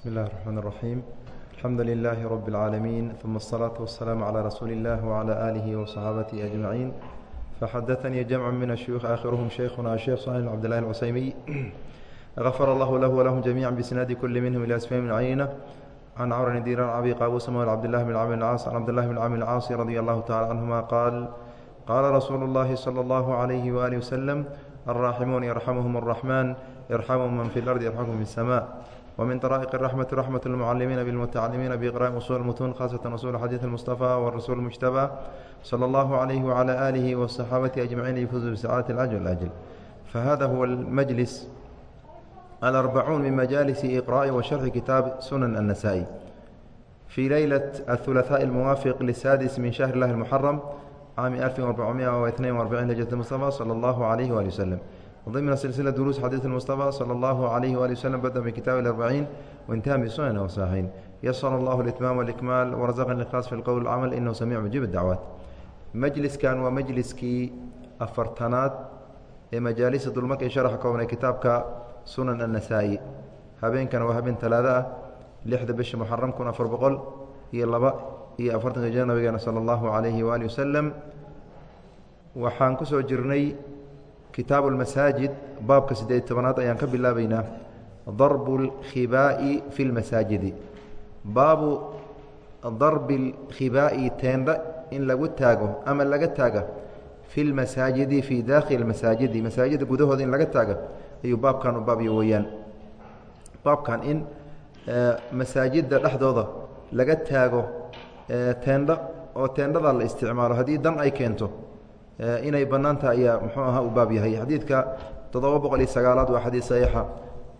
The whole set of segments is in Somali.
بسم الله الرحمن الرحيم الحمد لله رب العالمين ثم الصلاة والسلام على رسول الله وعلى آله وصحابته أجمعين فحدثني جمع من الشيوخ آخرهم شيخنا الشيخ صالح بن عبد الله العسيمي غفر الله له ولهم جميعا بسناد كل منهم إلى أسفين من عينة عن عمرو بن دينار أبي قابوس مولى عبد الله بن عامر العاص عن عبد الله بن عامر العاص رضي الله تعالى عنهما قال قال رسول الله صلى الله عليه وآله وسلم الراحمون يرحمهم الرحمن يرحمهم من في الأرض يرحمهم في السماء ومن طرائق الرحمة رحمة المعلمين بالمتعلمين بإقراء أصول المتون خاصة أصول حديث المصطفى والرسول المجتبى صلى الله عليه وعلى آله والصحابة أجمعين يفوزوا بسعادة الأجل والأجل فهذا هو المجلس الأربعون من مجالس إقراء وشرح كتاب سنن النسائي في ليلة الثلاثاء الموافق للسادس من شهر الله المحرم عام 1442 هجرة المصطفى صلى الله عليه وآله وسلم ضمن سلسلة دروس حديث المصطفى صلى الله عليه وآله وسلم بدأ بكتاب الأربعين وانتهى بسنن وصحيحين يسر الله الإتمام والإكمال ورزقنا الإخلاص في القول والعمل إنه سميع مجيب الدعوات majliskan waa majliskii afartanaad ee majaalisa dulmarka sharaxa koobnay kitaabka sunan annasaa'i habeenkana waa habeen talaado ah lixda bisha muxaram kun afar boqol iyo laba iyo afartanka jir nabigeena sala allahu calayhi waali wasalam waxaan ku soo jirnay kitaabu lmasaajid baabka siddeed tobanaad ayaan ka bilaabaynaa. Darbu lkhibaa'i fi lmasaajidi baabu darbi lkhibaa'i teendha in lagu taago ama laga taaga fi lmasaajidi fii daakhili masaajidi. Masaajida gudahooda in laga taaga ayuu baabkan u baabyo weeyaan baabkan in masaajidda dhexdooda laga taago teendho oo teendhada la isticmaalo haddii dan ay keento inay bannaanta ayaa muxuu ahaa u baab yahay xadiidka toddoba boqol iyo sagaalaad waa xadiid saxiixa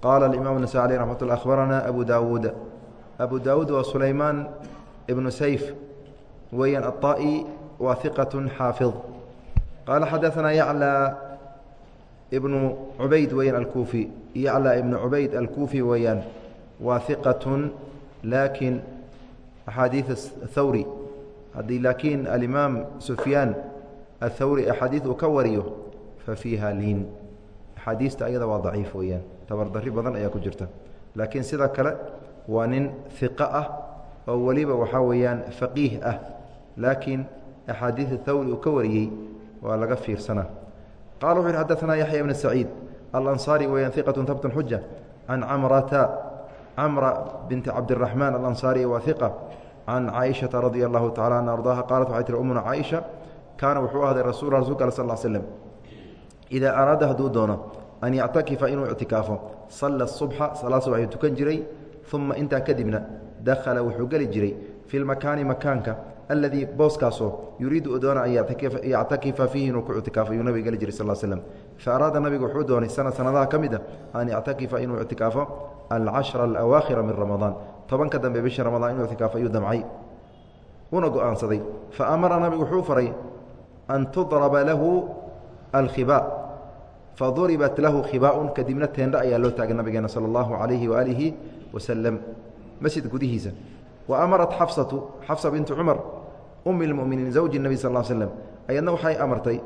qaala alimaam nasa aleh raxmat ullah akhbaranaa abu daawuud abu daawuud waa sulaymaan ibnu sayf weeyaan aلطaئي waa ثiqaة xaafiظ qaala xadaثanaa yaclى ibnu cubayd weeyaan alkuufi yaclى ibnu cubayd alkuufi weeyaan waa ثiqaة laakiin axaadiiث اthawri haddii laakiin alimaam sufyaan athawri axaadiid uu ka wariyo fa fiiha liin axaadiista ayada waa daciif weeyaan tabardari badan ayaa ku jirta laakiin sida kale waa nin iqa ah oo weliba waxaa weeyaan faqiih ah laakiin axaadiid athawri uu ka wariyey waa laga fiirsana qala wuxu uhi xadaanaa yaxya bn saciid alansaari weyaan iqatu habtun xuja can camrata camra binti cabdiraxmaan alansaariya waa iqa can caaishata radia allahu tacala an ardaaha qaalat waxay tihi umuna caaisha kaana wuxuu ahday rasul rasulka al sal slm idaa araada hadduu doono an yactakifa inuu ictikaafo salla subxa salaad subax ayuu tukan jiray uma intaa kadibna dakhala wuxuu geli jiray fi lmakaani makaanka aladii booskaasoo yuriidu u doona an yactakifa fiihi inuu ku ictikaafo ayuu nabiga geli jiray sal slm fa araada nabigu wuxuu doonay sana sanadaha ka mid a an yactakifa inuu ictikaafo alcashra alawaakhira min ramadaan tobanka dambe bisha ramadaan inuu ictikaafo ayuu damcay una go'aansaday. Fa amara nabigu wuxuu faray an tudraba lahu alkhiba faduribat lahu khibaaun kadibna teendho ayaa loo taagay nabigeena sala allahu calayhi waaalihi wasalam masjid gudihiisa wa amarat xafsatu xafsa bintu cumar umi lmuminiin zawji nebi sal l slem ayadna waxay amartay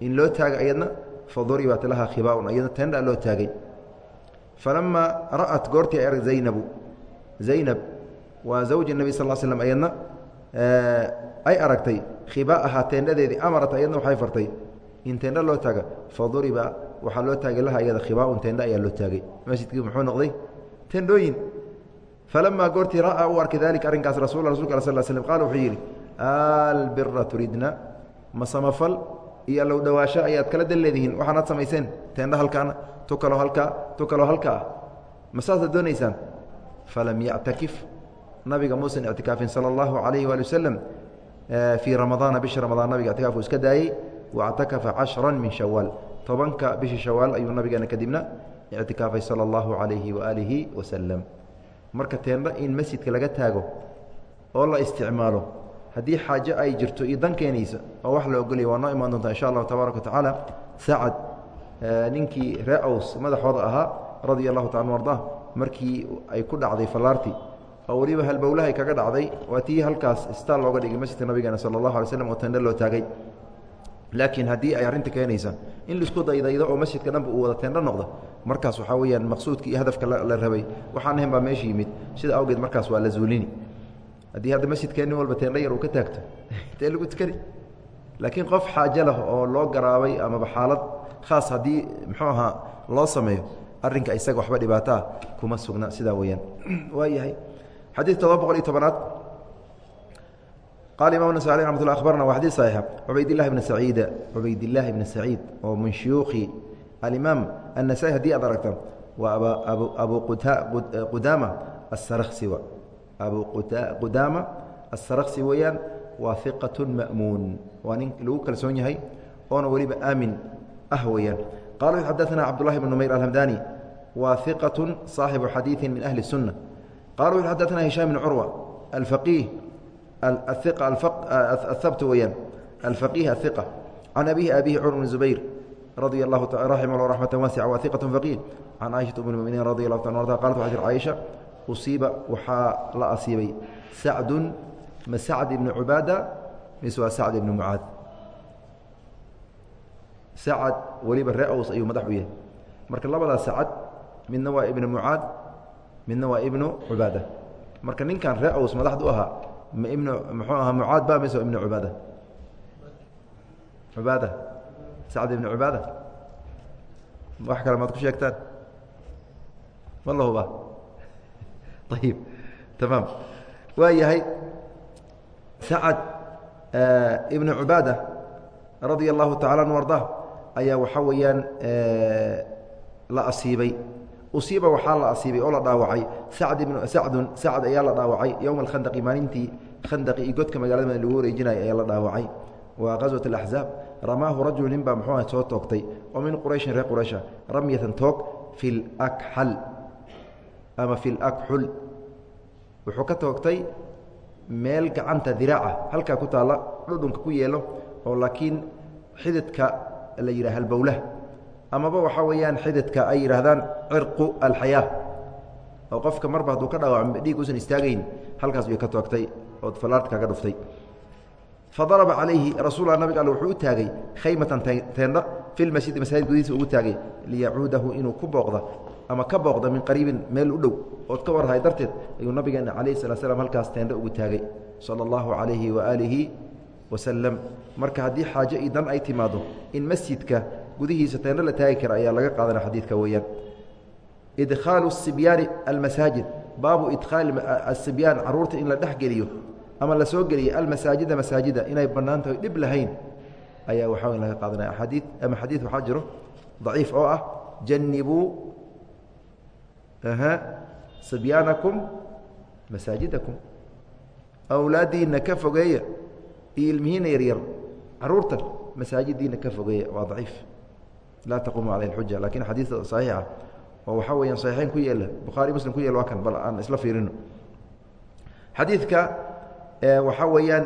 in loo taagay ayadna faduribat laha khibaaun ayadna teendha loo taagay falamaa ra'at goortii ay arg zaynabu zaynab waa zawji nebi sal slm ayadna ay aragtay khibaaha teendhadeedii amarat ayadna waxay fartay. In teendho loo taaga faduriba waxaa loo taagay laha iyada khibaaun teendho ayaa loo taagay. Masjidkii muxuu noqday? Teendhooyin. Falamaa goortii ra'aa uu arkay dalika arrinkaas rasul rasulka al sal slm qala wuxuu yidhi albira turidna ma iyo allow dhawaasho ayaad kala dan leedihiin. Waxaanaad samayseen teendho halkaana tu kaloo halkaa tu kaloo halka ah ma saasaad doonaysaan? Falam yactakif nabiga muusan ictikaafin sala allahu calayhi waali wasalam fii ramadaana bisha ramadaan nabiga ictikaafku iska daayey wactakafa cashra min shawaal tobanka bisha shawaal ayuu nabigeena kadibna ictikaafay sala allahu calayhi waaalihi wasalam marka teendho in masjidka laga taago oo la isticmaalo haddii xaajo ay jirto iyo dan keenaysa oo wax la ogolaya waa noo imaan doontaa insha allahu tabaaraka wa sacad ninkii ree madaxooda ahaa radia allahu taala arda markii ay ku dhacday fallaartii oo weliba halbowlahay kaga dhacday waa tii halkaas istaal looga dhigay masjidka nabigeena sala allahu alay slam oo teendho loo taagay. Laakiin haddii ay arrinta keenaysa in la isku daydaydo oo masjidka dhanba uu wada teendho noqdo markaas waxaa weyaan maqsuudka hadafka la rabay waxaan ahayn baa meesha yimid. Sida awgeed markaas waa la zuulini. Haddii hadda masjidkee nin walba teendha yar uu ka taagto intee lagu tukani. Laakiin qof xaajo lah oo loo garaabay amaba xaalad khaas haddii muxuu ahaa loo sameeyo arrinka isaga waxba dhibaataa kuma sugna. Sidaa weyaan waa yahay xadiid todoba boqol iyo tobanaad qala imam nas alي ramat lla abarna waa xadii صaxiixa cubaydillahi bna saciida cubaydillahi bna saciid oo min shuyuukhi alimaam الnasaي hadii aad aragta waa abu qudaama asarksi abu qudaama asarksi weeyaan waa iqaة ma'muun waa nin lagu kalsoon yahay oona weliba aamin ah weeyaan qala xadaثna cabdالlahi bn numayr alhamdani waa iqaة صaaxibu xadiiثi min ahli الsunة qala xadaثna hishaam bn curwa alfaqiih ahabt weyaan alfaqiih ahiqa can abihi abihi cumr bn zubayr radia allahu raximah llah raxmata waasica wa iqat faqiih can caaishat um lmuminiin radi allahu ta arda qalat waxay tir caaisha usiiba waxaa la asiibay sacdun ma sacd ibni cubaada mise waa sacd ibni mucaad sacad weliba ree ows ayuu madax u yahay marka labadaas sacad midna waa ibnu mucaad midna waa ibnu cubaada. Marka ninkan ree ows madaxdu ahaa ahaa mucaad ba mise ibn cubaada? Cubaada. Sacd ibn cubaada usiiba waxaa la asiibay oo la dhaawacay. Sacdun sacd ayaa la dhaawacay. Yowma alkhandaqi maalintii khandaqi iyo godka magaalada mad lagu wareejinaya ayaa la dhaawacay. Waa qaswat alaxzaab ramaahu rajulu nin baa muxuu aha soo toogtay. Oo min qurayshin reer quraysha. Ramyatan toog fi lakxal ama fi lakxul wuxuu ka toogtay meel gacanta diraaca. Halkaa ku taalla dhudhunka ku yeelo oo laakiin xididka la yidhaha halbowlah amaba waxaa weeyaan xididka ay yidhaahdaan cirqu alxayaa oo qofka marba hadduu ka dhaawacmo dhiig usan istaagayn halkaas bay ka toogtay ood fallaarta kaga dhuftay. Fadaraba calayhi rasuullah nabig alle wuxuu u taagay khaymatan teendha fi lmasjidi masaajid gudihiisa ugu taagay liyacuudahu inuu ku booqda ama ka booqda min qariibin meel u dhow. Ood ka warhay darteed ayuu nabigeena calayhi sala slam halkaas teendha ugu taagay sala allahu calayhi waaalihi wasalam marka haddii xaajo iyo dan ay timaado in masjidka gudihiisa teendho la taagi kara ayaa laga qaadana xadiidka weeyaan. Idkhaalu sibyaani almasaajid baabu idkhaali asibyaan carruurta in la dhex geliyo ama la soo geliyo almasaajida masaajida inay bannaan tahay dhib lahayn ayaa waxaa weyn laga qaadanaya. Axaadiid ama xadiid waxaa jiro daciif oo ah janibuu sibyaanakum masaajidakum awlaadiina ka fogeeya iyo ilmihiina yaryar caruurtan masaajidiina ka fogeeya waa daciif laa taquum caleyh xuja laakiin xadiis saxiix ah oo waxaa weeyaan saxiixeyn ku yeela bukhaari muslim ku yeel waa kan bal aan isla fiirino. Xadiidka waxaa weeyaan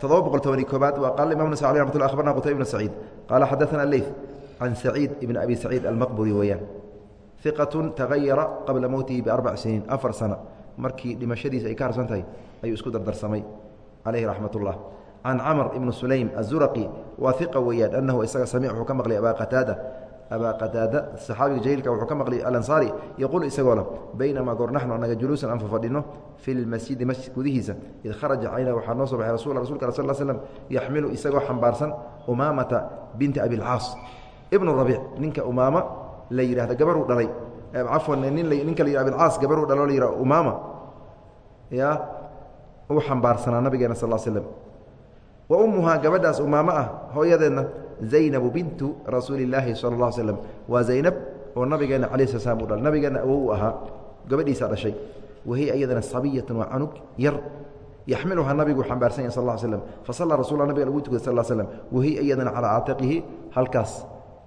toddoba boqol toban iyo koobaad waa imam nasa aleh raxmat lla abarna qutayb saciid qaala xadaثana leyt can saciid ibn abi saciid almaqburi weeyaan iqatu tagayara qabla mowtihi biarbac siniin afar sana markii dhimashadiisa ay ka harsan tahay ayuu isku dardarsamay caleyhi can camr ibn sulaym azuraqi waa iqa weeyaan anahu isaga samic wuxuu ka maqlay abaa qataada abaa qataada saxaabiga jaliilka wuxuu ka maqlay alansaari yaquul isagoo leh baynamaa goor naxnu anaga juluusan aan fafadhino fi lmasjidi masjid gudihiisa id kharaja cayna waxaa noo soo baxay rasul rasulka al sal slm yaxmilu isagoo xambaarsan umaamata binti abilcaas ibnu rabiic ninka umaama la yidhahda gabaruu dhalay cafwan nin ninka la yih abilcaas gabaruu dhalo la yihah umaama ya uu xambaarsanaa nabigeena sal slm wa ummuhaa gabadhaas umaamo ah hooyadeedna zaynabu bintu rasuuli illaahi sala اla slm waa zaynab oo nabigeena cala sl slam u dhalay. Nabigeena awow u ahaa gabadhiisaa dhashay. Wahiya iyadana sabiyatan waa canug yar. Yaxmiluhaa nabigu xambaarsan yahy sal ا slm fasallaa rasul nabiga lagu tukaday sal slm wahiya iyadana calaa caatiqihi halkaas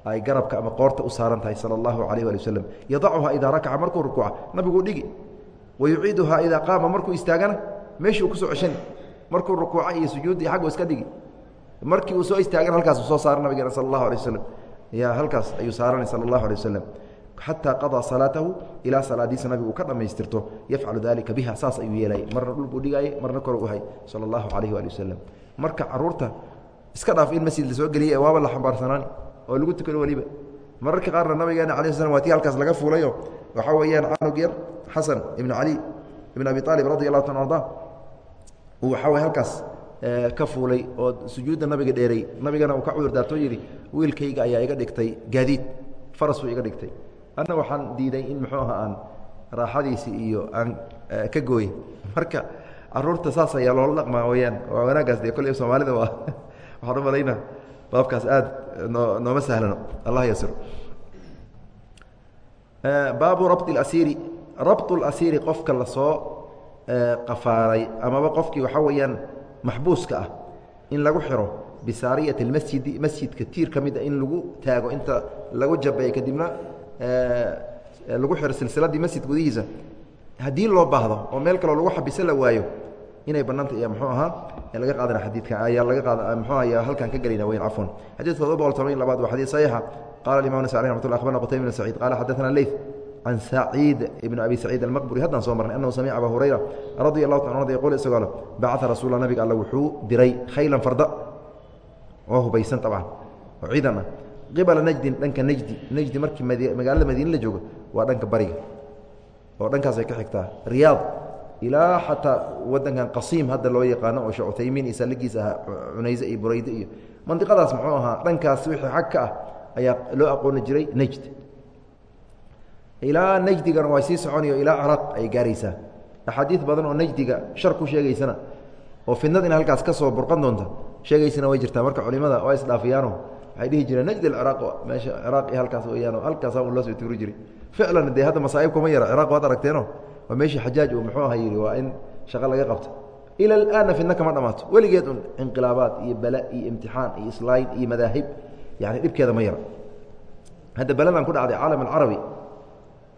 ay garabka ama qoorta u saaran tahay sala allahu alayh ali waslm yadacuhaa idaa rakaca markuu rukuuca nabiguu dhigi. Wa markuu rukuuca iyo sujuudda iyo iska dhigi markii uu soo istaagana halkaasuu soo saara nabigeena sala allahu alay waslm ya halkaas ayuu saaranay sala allahu alay waslem xataa qadaa salaatahu ilaa salaadiisa nabigu ka dhammaystirto yafcalu dalika biha saas ayuu yeelay. Marna dhul buu marna kor u hay sala allahu calayhi waali wasalam marka carruurta iska dhaaf in masjid la soo geliyay waaba la xambaarsanaan oo lagu tukano weliba. Mararka qaarna nabigeena ala slam waa tii halkaas laga fuulayo. Waxaa weeyaan canug yar xasan ibn cali ibn abi aalib radi allahu ta arda waxaa halkaas ka fuulay oo sujuudda nabiga dheeray. Nabigana uu ka cudur daartoo yidhi wiilkayga ayaa iga dhigtay gaadiid faras buu iga dhigtay. Anna waxaan diiday in muxuu aha aan raaxadiisii iyo aan ka gooye marka carruurta saas ayaa loola dhaqmaa weyaan. Waa wanaagaas dee kolley soomaalida waa. Waxaan u malayna baabkaas aad noo nooma sahlano. Allah yasiro baabu rabti اasiiri rabtu اlasiiri qofka la soo qafaalay amaba qofkii waxaa weeyaan maxbuuska ah in lagu xiro bisaariyati اlmasjidi masjidka tiir ka mid a in lagu taago inta lagu jabeey kadibna lagu xiro silsiladii masjid gudihiisa. Haddii loo baahdo oo meel kaloo lagu xabiso la waayo inay banaanta iyo mxuu ahaa laga qaadana xadiidka ayaa laga qaad mxuu ayaa halkan ka gelayna weyn cafwan. Xadidka todoba boqol toban iyo labaad waa xadiid saxiixa. Qala imam nas alih ramat lla abarna qutayb bn saciid qala xadaثana leyth can saciid ibn abi saciid almaqburi haddaan soo marnay annahu samica aba hurayra radia allahu ta yqul isagoo le bacaa rasuula nabiga alla wuxuu diray khaylan farda oo hubaysan abcan oo ciidan ah qibala najdin dhanka najdi najdi markii magaalada madiine la joogo waa dhanka bariga oo dhankaasay ka xigtaa riyaad ilaa xataa wadankan qasiim hadda loo yaqaano oo sheekh uthaymiin iyo saligiis ahaa cunayse iyo burayde iyo mandiqadaas muxuu ahaa dhankaas wixii xag ka ah ayaa loo aqooni jiray najd ilaa najdigana waa sii soconayo ilaa ciraaq ay gaaraysaa. Axaadiid badan oo najdiga shar ku sheegaysana oo fidnad in halkaas ka soo burqan doonta sheegaysana way jirtaa. Marka culimada waa isdhaafiyaano waxay dhihi jireen najd alciraaq meesha ciraaq iyo halkaas weeyaano halkaasa un loo soo tuuri jiray ficlan dee hadda masaa'ib kuma yara ciraaq waad aragteeno? Waa meeshii xajaaj uu muxuu aha yidhi waa in shaqo laga qabto. Ila alaanna fidna kama dhammaato weligeed un inqilaabaad iyo bala iyo imtixaan iyo islaayn iyo madaahib yani dhibkeeda ma yara. Hadda beladan ku dhacday caalam alcarabi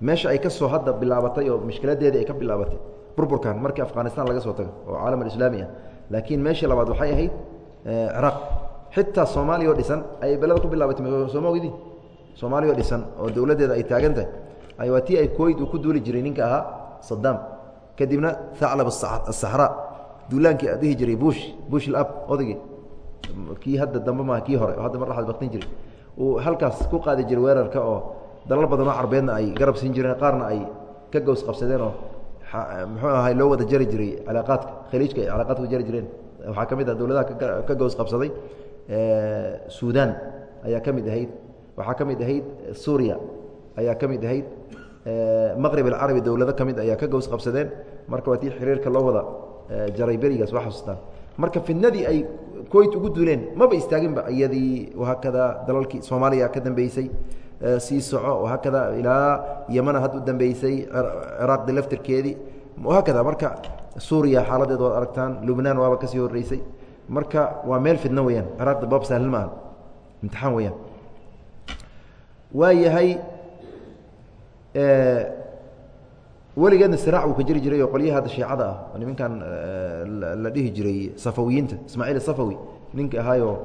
meesha ay ka soo hadda bilaabatay oo mushkiladeedii ay ka bilaabatay. Burburkan markii afghanistan laga soo tago oo caalam alislaami ah. Laakiin meeshii labaad waxay ahayd ciraaq xitaa soomaaliya oo dhisan ayay beleda ku bilaabatay. Sooma ogdi soomaaliya oo dhisan oo dowladdeeda ay taagan tahay. Waa tii ay koyd uu ku duuli jiray ninka ahaa sadaam kadibna aclab asaxraa duulaankii dhihi jiray bush bush lab odaygii kii hadda dambe maaha kii hore oo hadda mar dhaxad baktin jiray. Uu halkaas ku qaadi jiray weerarka oo dalal badan oo carbeedna ay garab siin jireen qaarna ay ka gows qabsadeen oo muxuu ahay loo wada jari jiray calaaqaadka khaliijka ay calaaqaadka jari jireen. Waxaa ka mid ah dowladaha ka gows qabsaday suudaan ayaa ka mid ahayd waxaa ka mid ahayd suuriya ayaa ka mid ahayd maqrib alcarabi dowlado ka mid ayaa ka gows qabsadeen. Marka waa tii xiriirka loo wada jaray berigaas waa xasuustaan. Marka fidnadii ay koyt ugu duuleen maba istaaginba iyadii wahaakada dalalkii soomaaliya ka dambeysay sii soco wahaakada ilaa yamana had u dambeysay ciraaqdi laftirkeedii wahaakada marka suuriya xaaladeed waad aragtaan lubnaan waaba ka sii horeysay marka waa meel fidno weyaan ciraaqda baab sahlan maaha imtixaan weyaan waa yahay weligeedna siraac uu ka jiri jiray oo qolyaha hadda shiicada ah oo nimankan la dhihi jiray safawiyiinta ismaaciil safawi ninka ahaayoo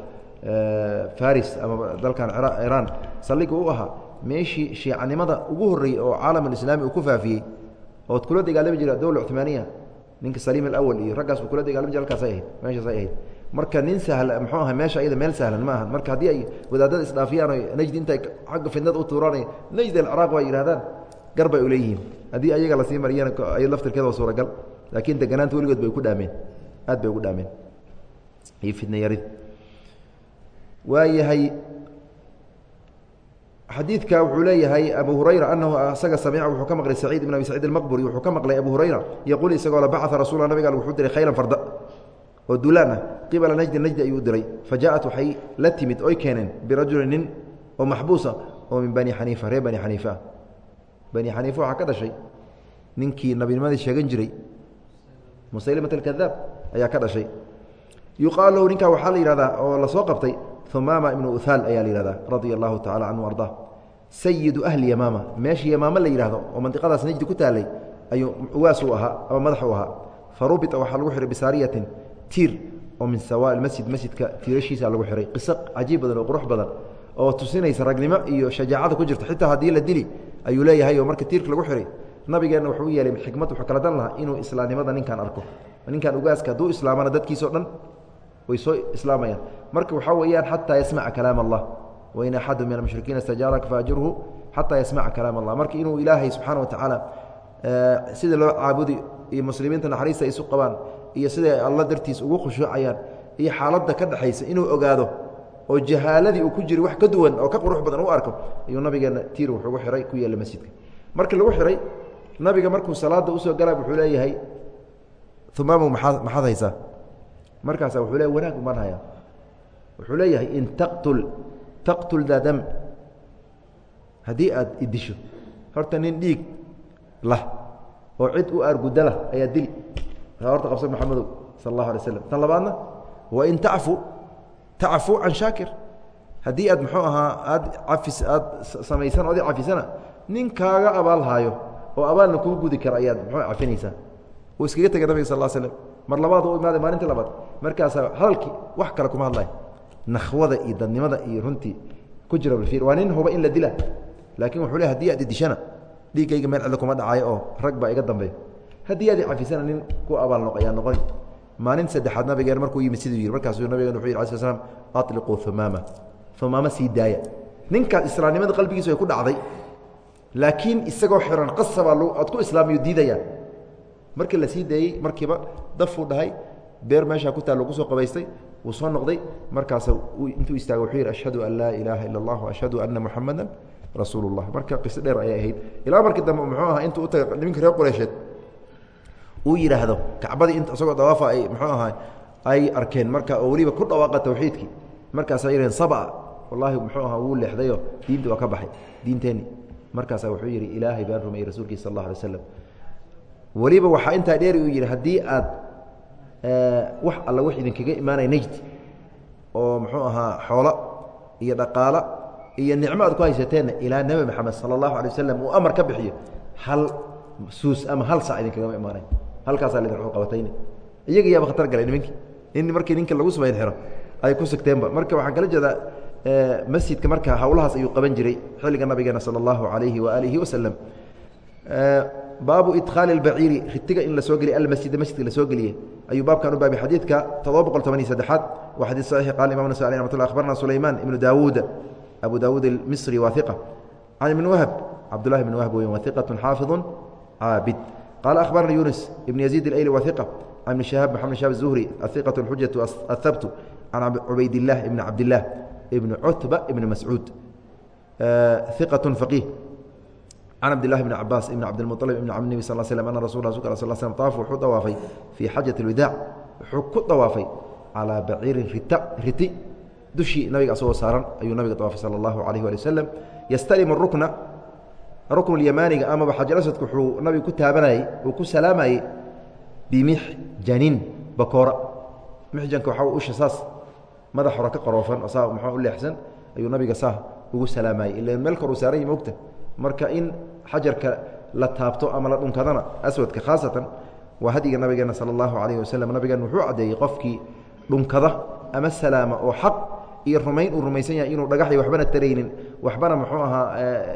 faris ama dalkan iraan saldhiga u ahaa meeshii shiicanimada ugu horreeyey oo caalam alislaami uu ku faafiyey ood kula dagaalami jira dowla cumaaniya ninka saliim alawal iyo raggaas uu kula dagaalami jira halkaasay ahayd meeshaasay ahayd. Marka nin sahla muxuu aha meesha ayada meel sahlan ma aha. Marka haddii ay wadaadada isdhaafiyaan o najdi intay xagga fidnada u tuuraan najd alciraaq waa yidhahdaan gar bay u leeyihiin. Haddii ayaga la sii mariyana ay laftirkeeda waa suuragal laakiin deganaanta weligood bay ku dhaameen aad bay ugu dhaameen. Iyo fidna yarid. Waayahay xadiidka wuxuu leeyahay abu hurayra anahu isaga samica wuxuu ka maqlay saciid ibn abi saciid almaqburi wuxuu ka maqlay abu hurayra yaquul isagoo la bacaa rasuula nabiga wuxuu diray khaylan farda oo dulaan ah qibala najdi najdi ayuu diray. Fa waxay la timid oy keeneen birajuli nin oo maxbuusa oo min bani xaniifa reer bani xaniifa. Bani xaniifa waxaa ka dhashay ninkii nabinimadii sheegan jiray musaylimat alkadaab ayaa ka dhashay. Yuqaal lahu ninkaa waxaa la yihahdaa oo la soo qabtay humaama ibnu uhaal ayaa la yihahdaa radia allahu tacala canhu ardaa sayidu ahli yamaama meeshii yamaama la yihahdo oo mandiqadaas najdi ku taalay ayuu uwaas u ahaa ama madax u ahaa. Fa rubita waxaa lagu xihay bisaariyatin tiir oo min sawa masjid masjidka tiirashiisa lagu xihay qiso cajiib badan oo qurux badan oo tusinaysa ragnimo iyo shajaacada ku jirta. Xitaa haddii la dili ayuu leeyahay oo marka tiirka lagu xihay nabigeenna wuxuu u yeelay xikmad wuxuu kala dan lahaa inuu islaamnimada ninkan arko. Ninkan ugaaska hadduu islaamana dadkiisao dhan way soo islaamayaan. Marka waxaa weeyaan xataa yasmaca kalaam allah. Wain axadu min almushrikiina istajaaraka faajirhu xataa yasmaca kalaam allah. Marka inuu ilaahay subxaana watacaala sida loo caabudi iyo muslimiinta naxariista isu qabaan iyo siday alla dartiis ugu khushuucayaan iyo xaaladda ka dhexaysa inuu ogaado oo jahaaladii uu ku jiri wax ka duwan oo ka qurux badan u arko ayuu nabigeena tiir wuxuugu xihay ku yeelay masjidka. Markii lagu xihay nabiga markuu salaada u soo galaa wuxuu leeyahay umaamu maxaad haysaa markaasa wuxuu leeya wanaag umaan hayaa. Wuxuu leeyahay in taqtul taqtul daa dam. Haddii aad idisho horta nin dhiig lah oo cid u aargudda ayaa dili horta qabsa maxamedow sal allahu alay slam tan labaadna wain tacfu tacfu can shaakir. Haddii aad muxuu ahaa aad cafis aad samaysan ood cafisana nin kaaga abaal haayo oo abaalna kuu gudi kara ayaad muxuu cafinaysaa. Uu iskaga tegay nabiga sal slm mar labaad u imaaday maalintii labaad markaasaa hadalkii wax kale kuma hadlay nakhwada iyo dadnimada iyo runtii ku jira balfiir waa nin huba in la dila laakiin wuxuu le haddii aad idishana dhiiggayga meel cidla kuma dhacayo oo rag baa iga dambeeya. Haddii aad cafisana nin ku abaal noq ayaa noqon. Maalin saddexaad nabigeen markuu yimid siduu yihi markaasuu nabigeen wuxuu yih ala sl slam aliquu humaama humaama sii daaya. Ninkaas islaamnimada qalbigiisu ay ku dhacday laakiin isagoo xiran qasabaa aad ku islaamiyo diidaya markii la sii daayey markiiba dafuu dhahay beer meeshaa ku taal lagu soo qabaystay wuu soo noqday. Markaas intuu istaaga wuxuu yidhi ashhadu an laa ilaaha ila allah ashhadu anna muxamada rasuul اlah marka qiso dheer ayay ahayd. Ilaa markii dambe muxuu ahaa intuu utaga niminka reer qureysheed uu yidhaahdo kacbadii int isagoo dawaafa ay muxuu ahaa ay arkeen. Marka oo weliba ku dhawaaqa tawxiidkii. Markaasaa yidhaheen sab'a wallaahi muxuu ahaa wuu leexdayo. Diintii waa ka baxay. Diinteenni markaasaa wuxuu yidhi ilaahay baan rumeeyey rasuulkiisa sal allah alay slam weliba waxaa intaa dheeri uu yidhi haddii aad wax alla wax idinkaga imaanaya najd oo muxuu ahaa xoolo iyo dhaqaalo iyo nicmo aad ku haysateenna ilaa nebi maxamed sala allahu alay wasalam uu amar ka bixiyo hal suus ama hal sac idinkagama imaanay. Halkaasaa lidin qabatayni. Iyaga yaaba khatar galay nimankii in markii ninka lagu subayn xiro ay ku sigteenba marka waxaan kala jeedaa masjidka marka hawlahaas ayuu qaban jiray xilliga nabigeena sala allahu alayhi waaalihi wasalam baabu idkhaali اbaciiri ritiga in lasoo geliy almasjida masjidka lasoo geliye ayuu baabkan u baabay xadiidka todoba boqol toban iyo saddexaad waa xadiid saxiix qala imam nas alي amat lla akhbarna sulayman ibnu daawuud abu daawuud اlmisri waa iqa can ibn wahb cabdullahi ibn wahb weyn wa iqatu xaafiظu caabid qala akhbarna yunus ibn yaziid اlayli wa iqa can ibn shahaab maxamed shahab الzuhri ahiqaة اxujaةu ahabtu can cubaydilah ibn cabdilah ibn cutba ibn mascuud iqaة faqiih can cabdilahi bn cabaas ibn cabdilmualib ibn cabd nebi sal slm ana rasul rasulka sal slm taafa wuxuu dawaafay fii xajat اlwidaac wuxuu ku dawaafay calaa baciirin rita riti dushii nabiga asagoo saaran ayuu nabiga dawaafay sala allahu alayh ali wasalam yastalimu rukna ruknu lyamaaniga amaba xajalaswadka wuxuu nabiga ku taabanayey uu ku salaamayey bimixjanin bakoora mixjanka waxaa usha saas madax hore ka qaroofan oo saa muxuu u leexsan ayuu nabiga saa ugu salaamayey ila meel kor uu saaran yahi mogta marka in xajarka la taabto ama la dhunkadana aswadka khaasatan waa hadiga nabigeena sala allahu calayhi wasalam nabigeena wuxuu caddeeyey qofkii dhunkada ama salaama oo xaq iyo rumayn uu rumaysan yahay inuu dhagaxi waxbana taraynin waxbana muxuu ahaa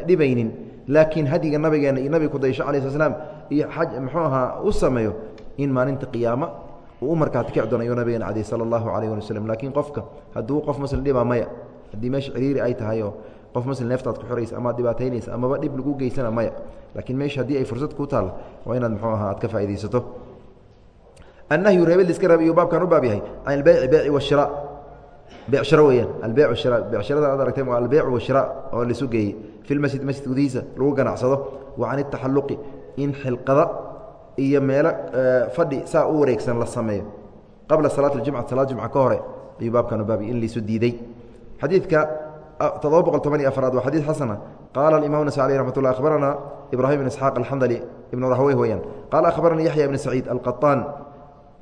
dhibaynin. Laakiin hadiga nabigeena iyo nabiga kudaysho cala sl slam iyo aj muxuu ahaa u sameeyo in maalinta qiyaama uu u markaati kici doono ayuu nabigeena cadeyey sala allahu calayh ali waslm laakiin qofka hadduu qof muslim dhibaa maya haddii meesha ciriiri ay tahay oo qof muslim neeftaad ku xiraysa amaad dhibaataynaysa amaba dhib lagu geysana maya. Laakiin meesha haddii ay fursad ku taalla waa inaad muxuu ahaa aad ka faaidaysato annahyu reebid liska reeb iyuu baabkan u baab yahay can albeyci beyci washira becshiro weeyaan albeyc washira becshirada aad aragteen waa albeyc washira oo laisu geeyey. Fi lmasjid masjid gudihiisa lagu ganacsado. Wa can itaxalluqi in xilqada iyo meelo fadhi saa u wareegsan la sameeyo. Qabla salaat اljumca salaad jumca ka hore ayuu baabkan u baabiyay in laisu diiday. Xadiidka todoba boqol toban iyo afraad waa xadiid xasana. Qaala imam nas alي ramat lah akhbarana ibrahim bn isxaaq alxandali ibn rahwey weyaan qaala akhbaranii yaxya ibn saciid alqaطaan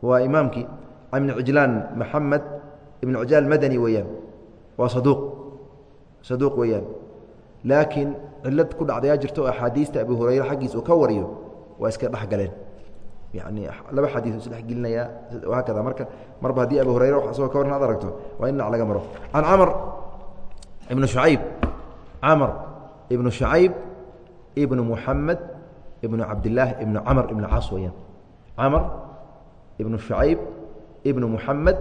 waa imaamkii. Ibn cijlaan maxamed ibn cijlaan madani weeyaan. Waa saduuq saduuq weeyaan. Laakiin cilad ku dhacdayaa jirto oo axaadiista abi hurayre xaggiis uu ka wariyo waa iska dhex galeen. Yani laba xadiis isdhex gelinayaa haakada marka marba haddii abi hurayre asagoo ka waran ad aragto waa in dhinac laga maro. Can camr ibn شhucayb camr ibn شhucayb ibn muxamed ibn cabdilaah ibn camr ibn caas weyaan camr ibn شhucayb ibn muxamed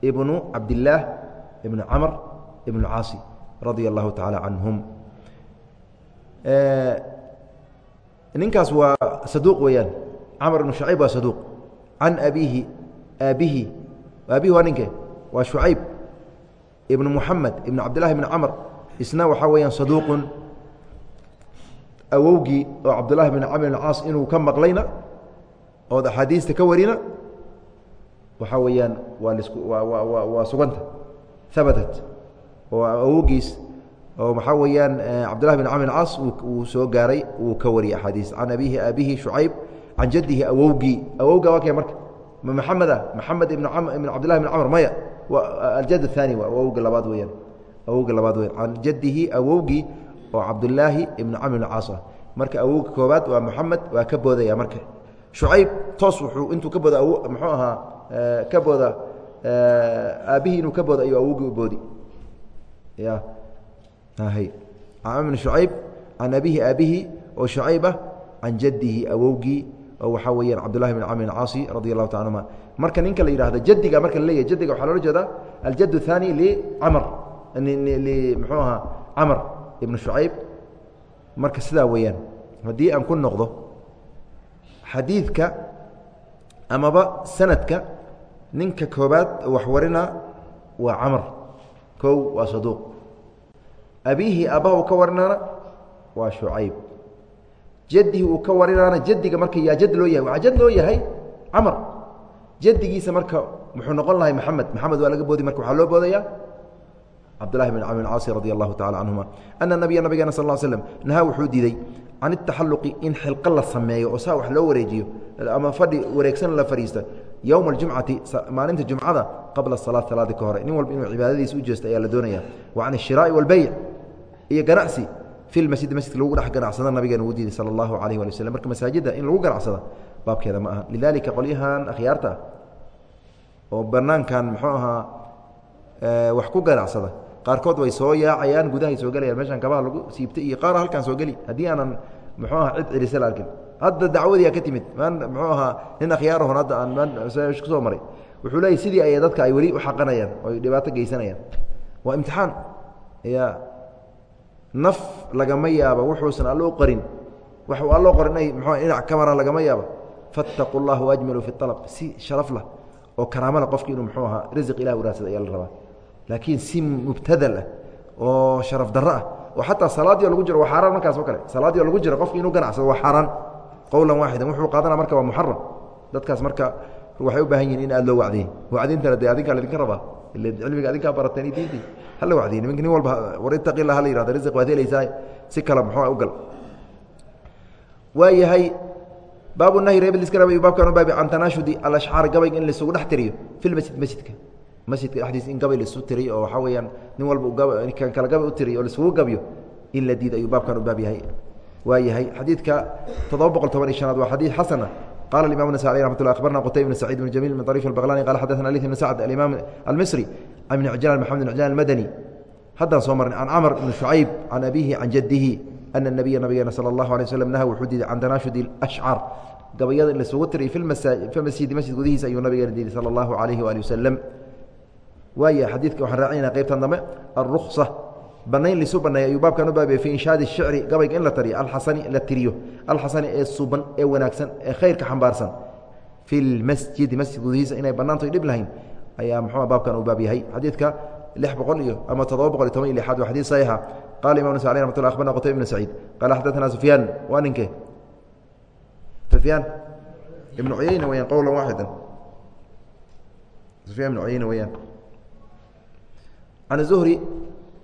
ibnu cabdilaah ibn camr ibn caasi radia allahu tacaala canhum ninkaas waa saduuq weeyaan camr ibnu shucayb waa saduuq can abiihi aabihi aabihi waa ninke waa shucayb ibnu muxamed ibnu cabdillahi ibni camr isna waxaa weeyaan saduuqun. Awowgii oo cabdullahi bn camr bn caas inuu ka maqlayna ood axaadiista ka warina waxaa weeyaan waa lisku waa waa waa suganta. Habatat oo awowgiis oo waxaa weeyaan cabdullahi bin camr bn caas uu soo gaaray uu ka wariyay axaadiis can abihi aabihi shucayb can jadihi awowgii. Awowga waa kee marka? Ma maxamed ah? Maxamed ibn ibn cabdillahi bn camr maya aljad waa awowga labaad weyaan awowga labaad weyan can jadihi awowgii oo cabdulaahi ibn camr bn caas ah. Marka awowga koobaad waa moxamed waa ka boodaya marka. Shucayb toos wuxuu intuu ka booda muxuu ahaa ka booda aabbihii inuu ka booda ayuu awowgii boodi. Ya bn shucayb can abihi aabihi oo shucayb ah can jadihi awowgii oo waxaa weyaan cabdullahi bn camr bn caasi radi allahu ta anhuma marka ninka la yihahdo jadiga marka la leeyahy jadiga waxaa loola jeedaa aljad الثani licamr mxuu ahaa camr ibn shucayb marka sidaa weeyaan haddii aan ku noqdo xadiidka amaba sanadka ninka koobaad wax warina waa camr kow waa saduuq abiihi aabbaha uu ka warinaana waa shucayb jadihi uu ka warinaana jadiga marka yaa jad loo yahay waxaa jad loo yahay camr jadigiisa marka muxuu noqon lahay maxamed maxamed waa laga boodi marka waxaa loo boodaya cabdulahi bn camr caasi radi allahu tacala canhuma ana nabiya nabigeena sal l slm nahaa wuxuu diiday can itaxaluqi in xilqo la sameeyo oo saa wax loo wareejiyo ama fadhi wareegsan la fadhiista yowma aljumcati maalinta jumcada qabla salaat salaada ka hore. Nin walba inuu cibaadadiisa u jeesto ayaa la doonaya wa can ashiraa'i walbeyc iyo ganacsi fi lmasjid masjidka lagu dhex ganacsada nabigeena uu diiday sala allahu alayh wali waslm marka masaajidda in lagu ganacsada baabkeeda ma aha. Lidalika qolyahan akhyaarta oo banaankan muxuu ahaa wax ku ganacsada. Qaarkood way soo yaacayaan gudahay soo gelayaan meeshaan kabaha lagu siibtay iyo qaara halkaan soo geli. Haddii aanan muxuu aha cid celisa la arkin. Hadda dacwadiyaa ka timid. Maan muxuu ahaa nin akhyaarahon hadda aan maan ku soo maray. Wuxuu leeyay sidii ay dadka ay weli u xaqanayaan oo ay dhibaato geysanayaan. Waa imtixaan. Ya naf lagama yaabo. Wuxuusan allo u qarin waxuu allo qorin inay mxu dhinac ka maraan lagama yaabo fattaqu llah waajmiluu fi alab si sharaf lah oo karaamala qofki inuu muxuu ahaa risiq ilah uraadsada ayaa la rabaa laakiin si mubtadal ah oo sharaf darro ah oo xataa salaadii oo lagu jiro waa xaaraan markaas oo kale salaadii oo lagu jiro qofki inuu ganacsado waa xaaraan qowlan waaxidan wuxuu qaadana marka waa muxaram dadkaas marka waxay u baahan yihiin in aad loo wacdiyey wacdintana dee adinkaa laidinka rabaa ila cilmiga adinkaa barateen iyo diintii hala wacdiye nimanka nin walba war itaqi lah hala yihahdo risiq waad helaysaa si kale muxuu u gal waa yahay baabu nahyi reebid liska raba baabkan u baabi can tanaashudi alashcaar gabayga in laisugu dhex tiriyo fi lmasjid masjidka masjidka dhexdiisa in gabay laisu tiriyo oo waxaa weeyaan nin walba kan kale gabay u tiriyo oo laisugu gabyo in la diid ayuu baabkan u baab yahay waa yahay xadiidka toddoba boqol toban iyo shanaad waa xadiid xasana qala imam النسائي عليه رحمة الله أخبرنا qتيب بن سعيد بن جميل من طريف البغلاني قال حدثنا ليث بن سعد الإمام المصري عن بن عجلان محمد بن عجلان المدني haddaan soo marnay can camr bn شhucayb can abihi can jadihi أna النabiya nabigeena salى الlahu عalيه waslm naha wuxuu diiday can tanaashudi الأshcaar gabayada in laisugu tiriy fi masjidi masjid gudihiisa ayuu nabigeena diiday salى الlahu عalayhi waali waslm waaya xadiidka waxaan raacinayna qaybtan dambe الرukصة banayn lisu baneeya ayuu baabkan u baabiyey fi inshaadi الshicri gabayga in la tariyo alxasani la tiriyo alxasani ee suban ee wanaagsan ee khayrka xambaarsan fi lmasjidi masjid gudihiisa inay bannaanto dhib lahayn ayaa muxuu baabkan uu baab yahay xadiidka lix boqol iyo ama toddoba boqol iyo toban iyo lixaad waa xadiid saxiixa qala imam nasa alih ramat lla akhbarna qutayb ibn saciid qala xadaثana sufyaan waa ninke sufyaan ibnu cuyeyna weyaan qowla waaxida sufyan ibnu cuyeyna weyaan can zuhri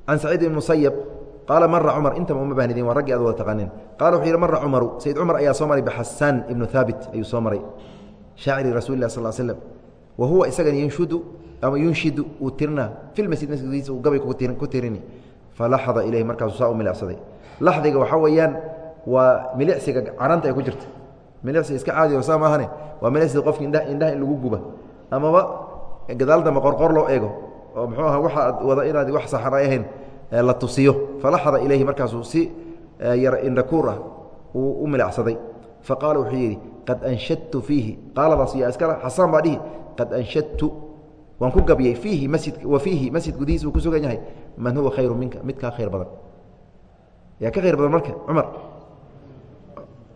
can saciid ibn musayab qaala mara cumar intaba uma bahnidin waa raggii aad wada taqaaneen qala wuxuu yidhi mara cumaru sayid cumar ayaa soo maray bixasaan ibnu haabit ayuu soo maray shaaciri rasuli lah sal slm wa huwa isagana yunshudu ama yunshidu uu tirinaa fi masjid masjidkiisa uu gabay ku tirini falaxada ilayhi markaasuu saa u milicsaday. Laxdiga waxaa weeyaan waa milicsiga caranta ay ku jirta. Milicsiga iska caadi oo saa maahane waa milicsiga qofki indha indhaha in lagu guba. Amaba gadaal dambe qorqor loo eego oo muxuu aha waxa ad wada inaad wax saxan ay ahayn la tusiyo. Falaxada ilayhi markaasuu si yar indhakuur ah uu u milicsaday. Faqaala wuxuu yidhi qad anshadtu fiihi. Qaaladaas yaa iskale xasaan baa dhihi qad anshadtu waan ku gabyey fiihi masjid wa fiihi masjid gudihiis uu ku sugan yahay man huwa khayru minka mid kaa khayr badan. Yaa ka khayr badan marka cumar.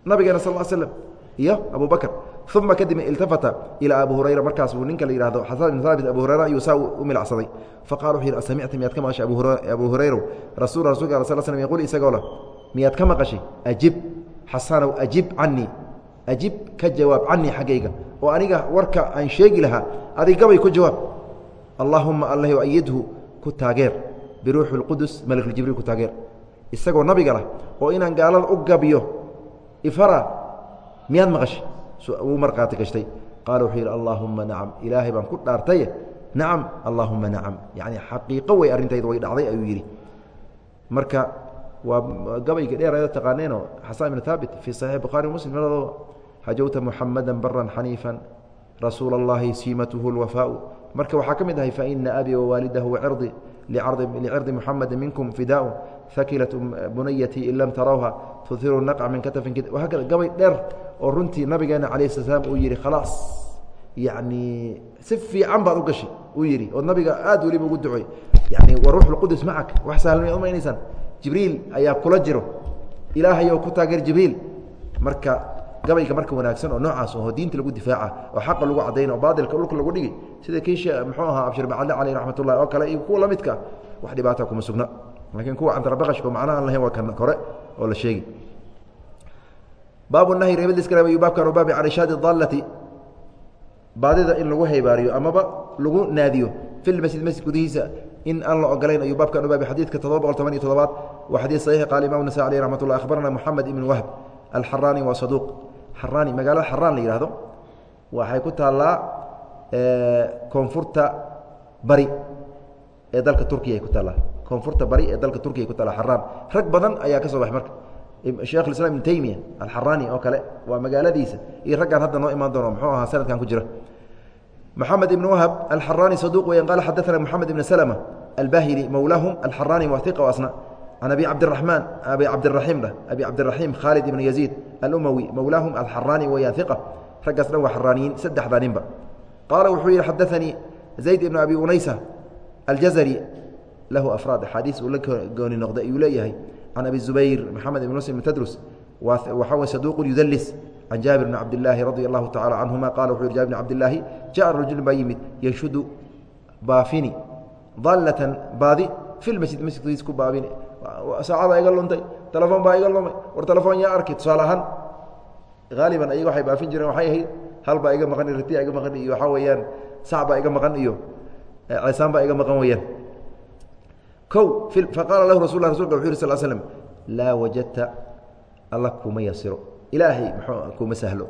Nabigeena sal slam iyo abu bakr uma kadibna iltafata ilaa abu hurayra markaas uu ninka la yihahdo xasan ibn haabit abu hurayra ayuu saa u milacsaday. Faqala wuxuu yidhi asamicta miyaad ka maqashay abu hurayrow rasul rasulka al sl slm yquul isagoo leh miyaad ka maqashay? Ajib xasanow ajib canii ajib ka jawaab canii xaggayga. Oo aniga warka aan sheegi lahaa adig gabay ku jawaab allahuma allahi ayidhu ku taageer. Biruuxi اlqudus ku taageer. Isagoo nabiga lah oo inaan gaalada u gabyo ifara miyaad maqashay? Wuu markhaati gashtay. Qaala wuxuu yidhi allaahumma nacam. Ilaahay baan ku dhaartaye nacam allaahumma nacam. Yacni xaqiiqo wey arrintayda way dhacday ayuu yidhi. Marka waa gabayga dheeraeda taqaaneenoo xasan ibn haabit fii saxiix bukhaari muslim meladooda hajowta muxamada baran xaniifan rasuula allahi siimathu اlwafaau marka waxaa ka mid ahay faina abi wawaalidahu wacirdi licirdi muxamadi minkum fidaau hakilat bunayatii in lam tarawha tuhiru naqc min katafin hakada gabay dheer oo runtii nabigeena calayh sla slam uu yidhi khalaas yacni si fiican baad u gashay uu yidhi. Oo nabiga aad weliba ugu ducoy yani wa ruux lqudus macak wax sahlan umaynaysaan jibriil ayaa kula jiro. Ilaahay oo ku taageer jibriil. Marka gabayga marka wanaagsan oo noocaas oo diinta lagu difaaca oo xaqa lagu cadayna oo baadilka dhulka lagu dhigi sida kiisha muxuu ahaa abshir bacadle caleyh raxmat ullahi oo kale iyo kuwa la midka wax dhibaata kuma sugna. Laakiin kuwa cantarabaqashka macnaha aan lahayn waa kan kore oo la sheegi. Baabu nahyi reebadiska reebayu baabkan baabi can ishaadi daalati baadida in lagu haybaariyo amaba lagu naadiyo. Fi lmasjid masjid gudihiisa in aan la ogolayn ayuu baabkan ubaabi xadiidka todoba boqol toban iyo todobaad waa xadiid saxiix qaala imam nasa aleyh raxmat ullah akhbarana moxamed ibn wahb alxaraani waa saduuq xaraani magaalada xaraan la yihahdo waxay ku taallaa koonfurta bari ee dalka turkiya ay ku taallaa koonfurta bari ee dalka turkiya ay ku taallaa xaraan rag badan ayaa ka soo baxay marka sheekh islam ibn taymiya alxaraani oo kale waa magaaladiisa iyo raggaan hadda noo imaan doono muxuu ahaa sanadkan ku jira محمد بن وهب الحراني صدوق وين قال حدثنا محمد بن سلمة الباهلي مولاهم الحراني وثيق وأصنع can abi cabdiamaan abi cabdiaiimdh abi cabdiraxiim khaalid ibn yaziid alumawi mowlaahum alxaraani weyaa iqa raggaasdhan waa xaraaniyiin saddexdaa ninba qaala wuxuu yidhi xadaanii zayd ibn abi unaysa aljazari lahu afraad axaadiis uu la gooni noqday ayuu leeyahay can abi zubayr maxamed ibn muslim tadrus waxaa wey saduuqun yudallis can jaabir bni cabdilaahi radi allahu tacala canhuma qala wuxuu yih jabir bn cabdilaahi jaءa rajul baa yimid yenshudu baafini dallatan baadi fi lmasjid masjidkiis ku baabin saacada iga luntay telefoon baa iga lumay war telefoon yaa arkay tusaale ahaan haaliban ayaga waxay baafin jireen waxay ahayd hal baa iga maqan ritiya iga maqan iyo waxaa weeyaan sac baa iga maqan iyo ceesaan baa iga maqan weeyaan. O faqaala lahu rasul rasulka wuxu yh sl slm laa wajadta alla kuma yasiro. Ilaahay mxuu kuma sahlo.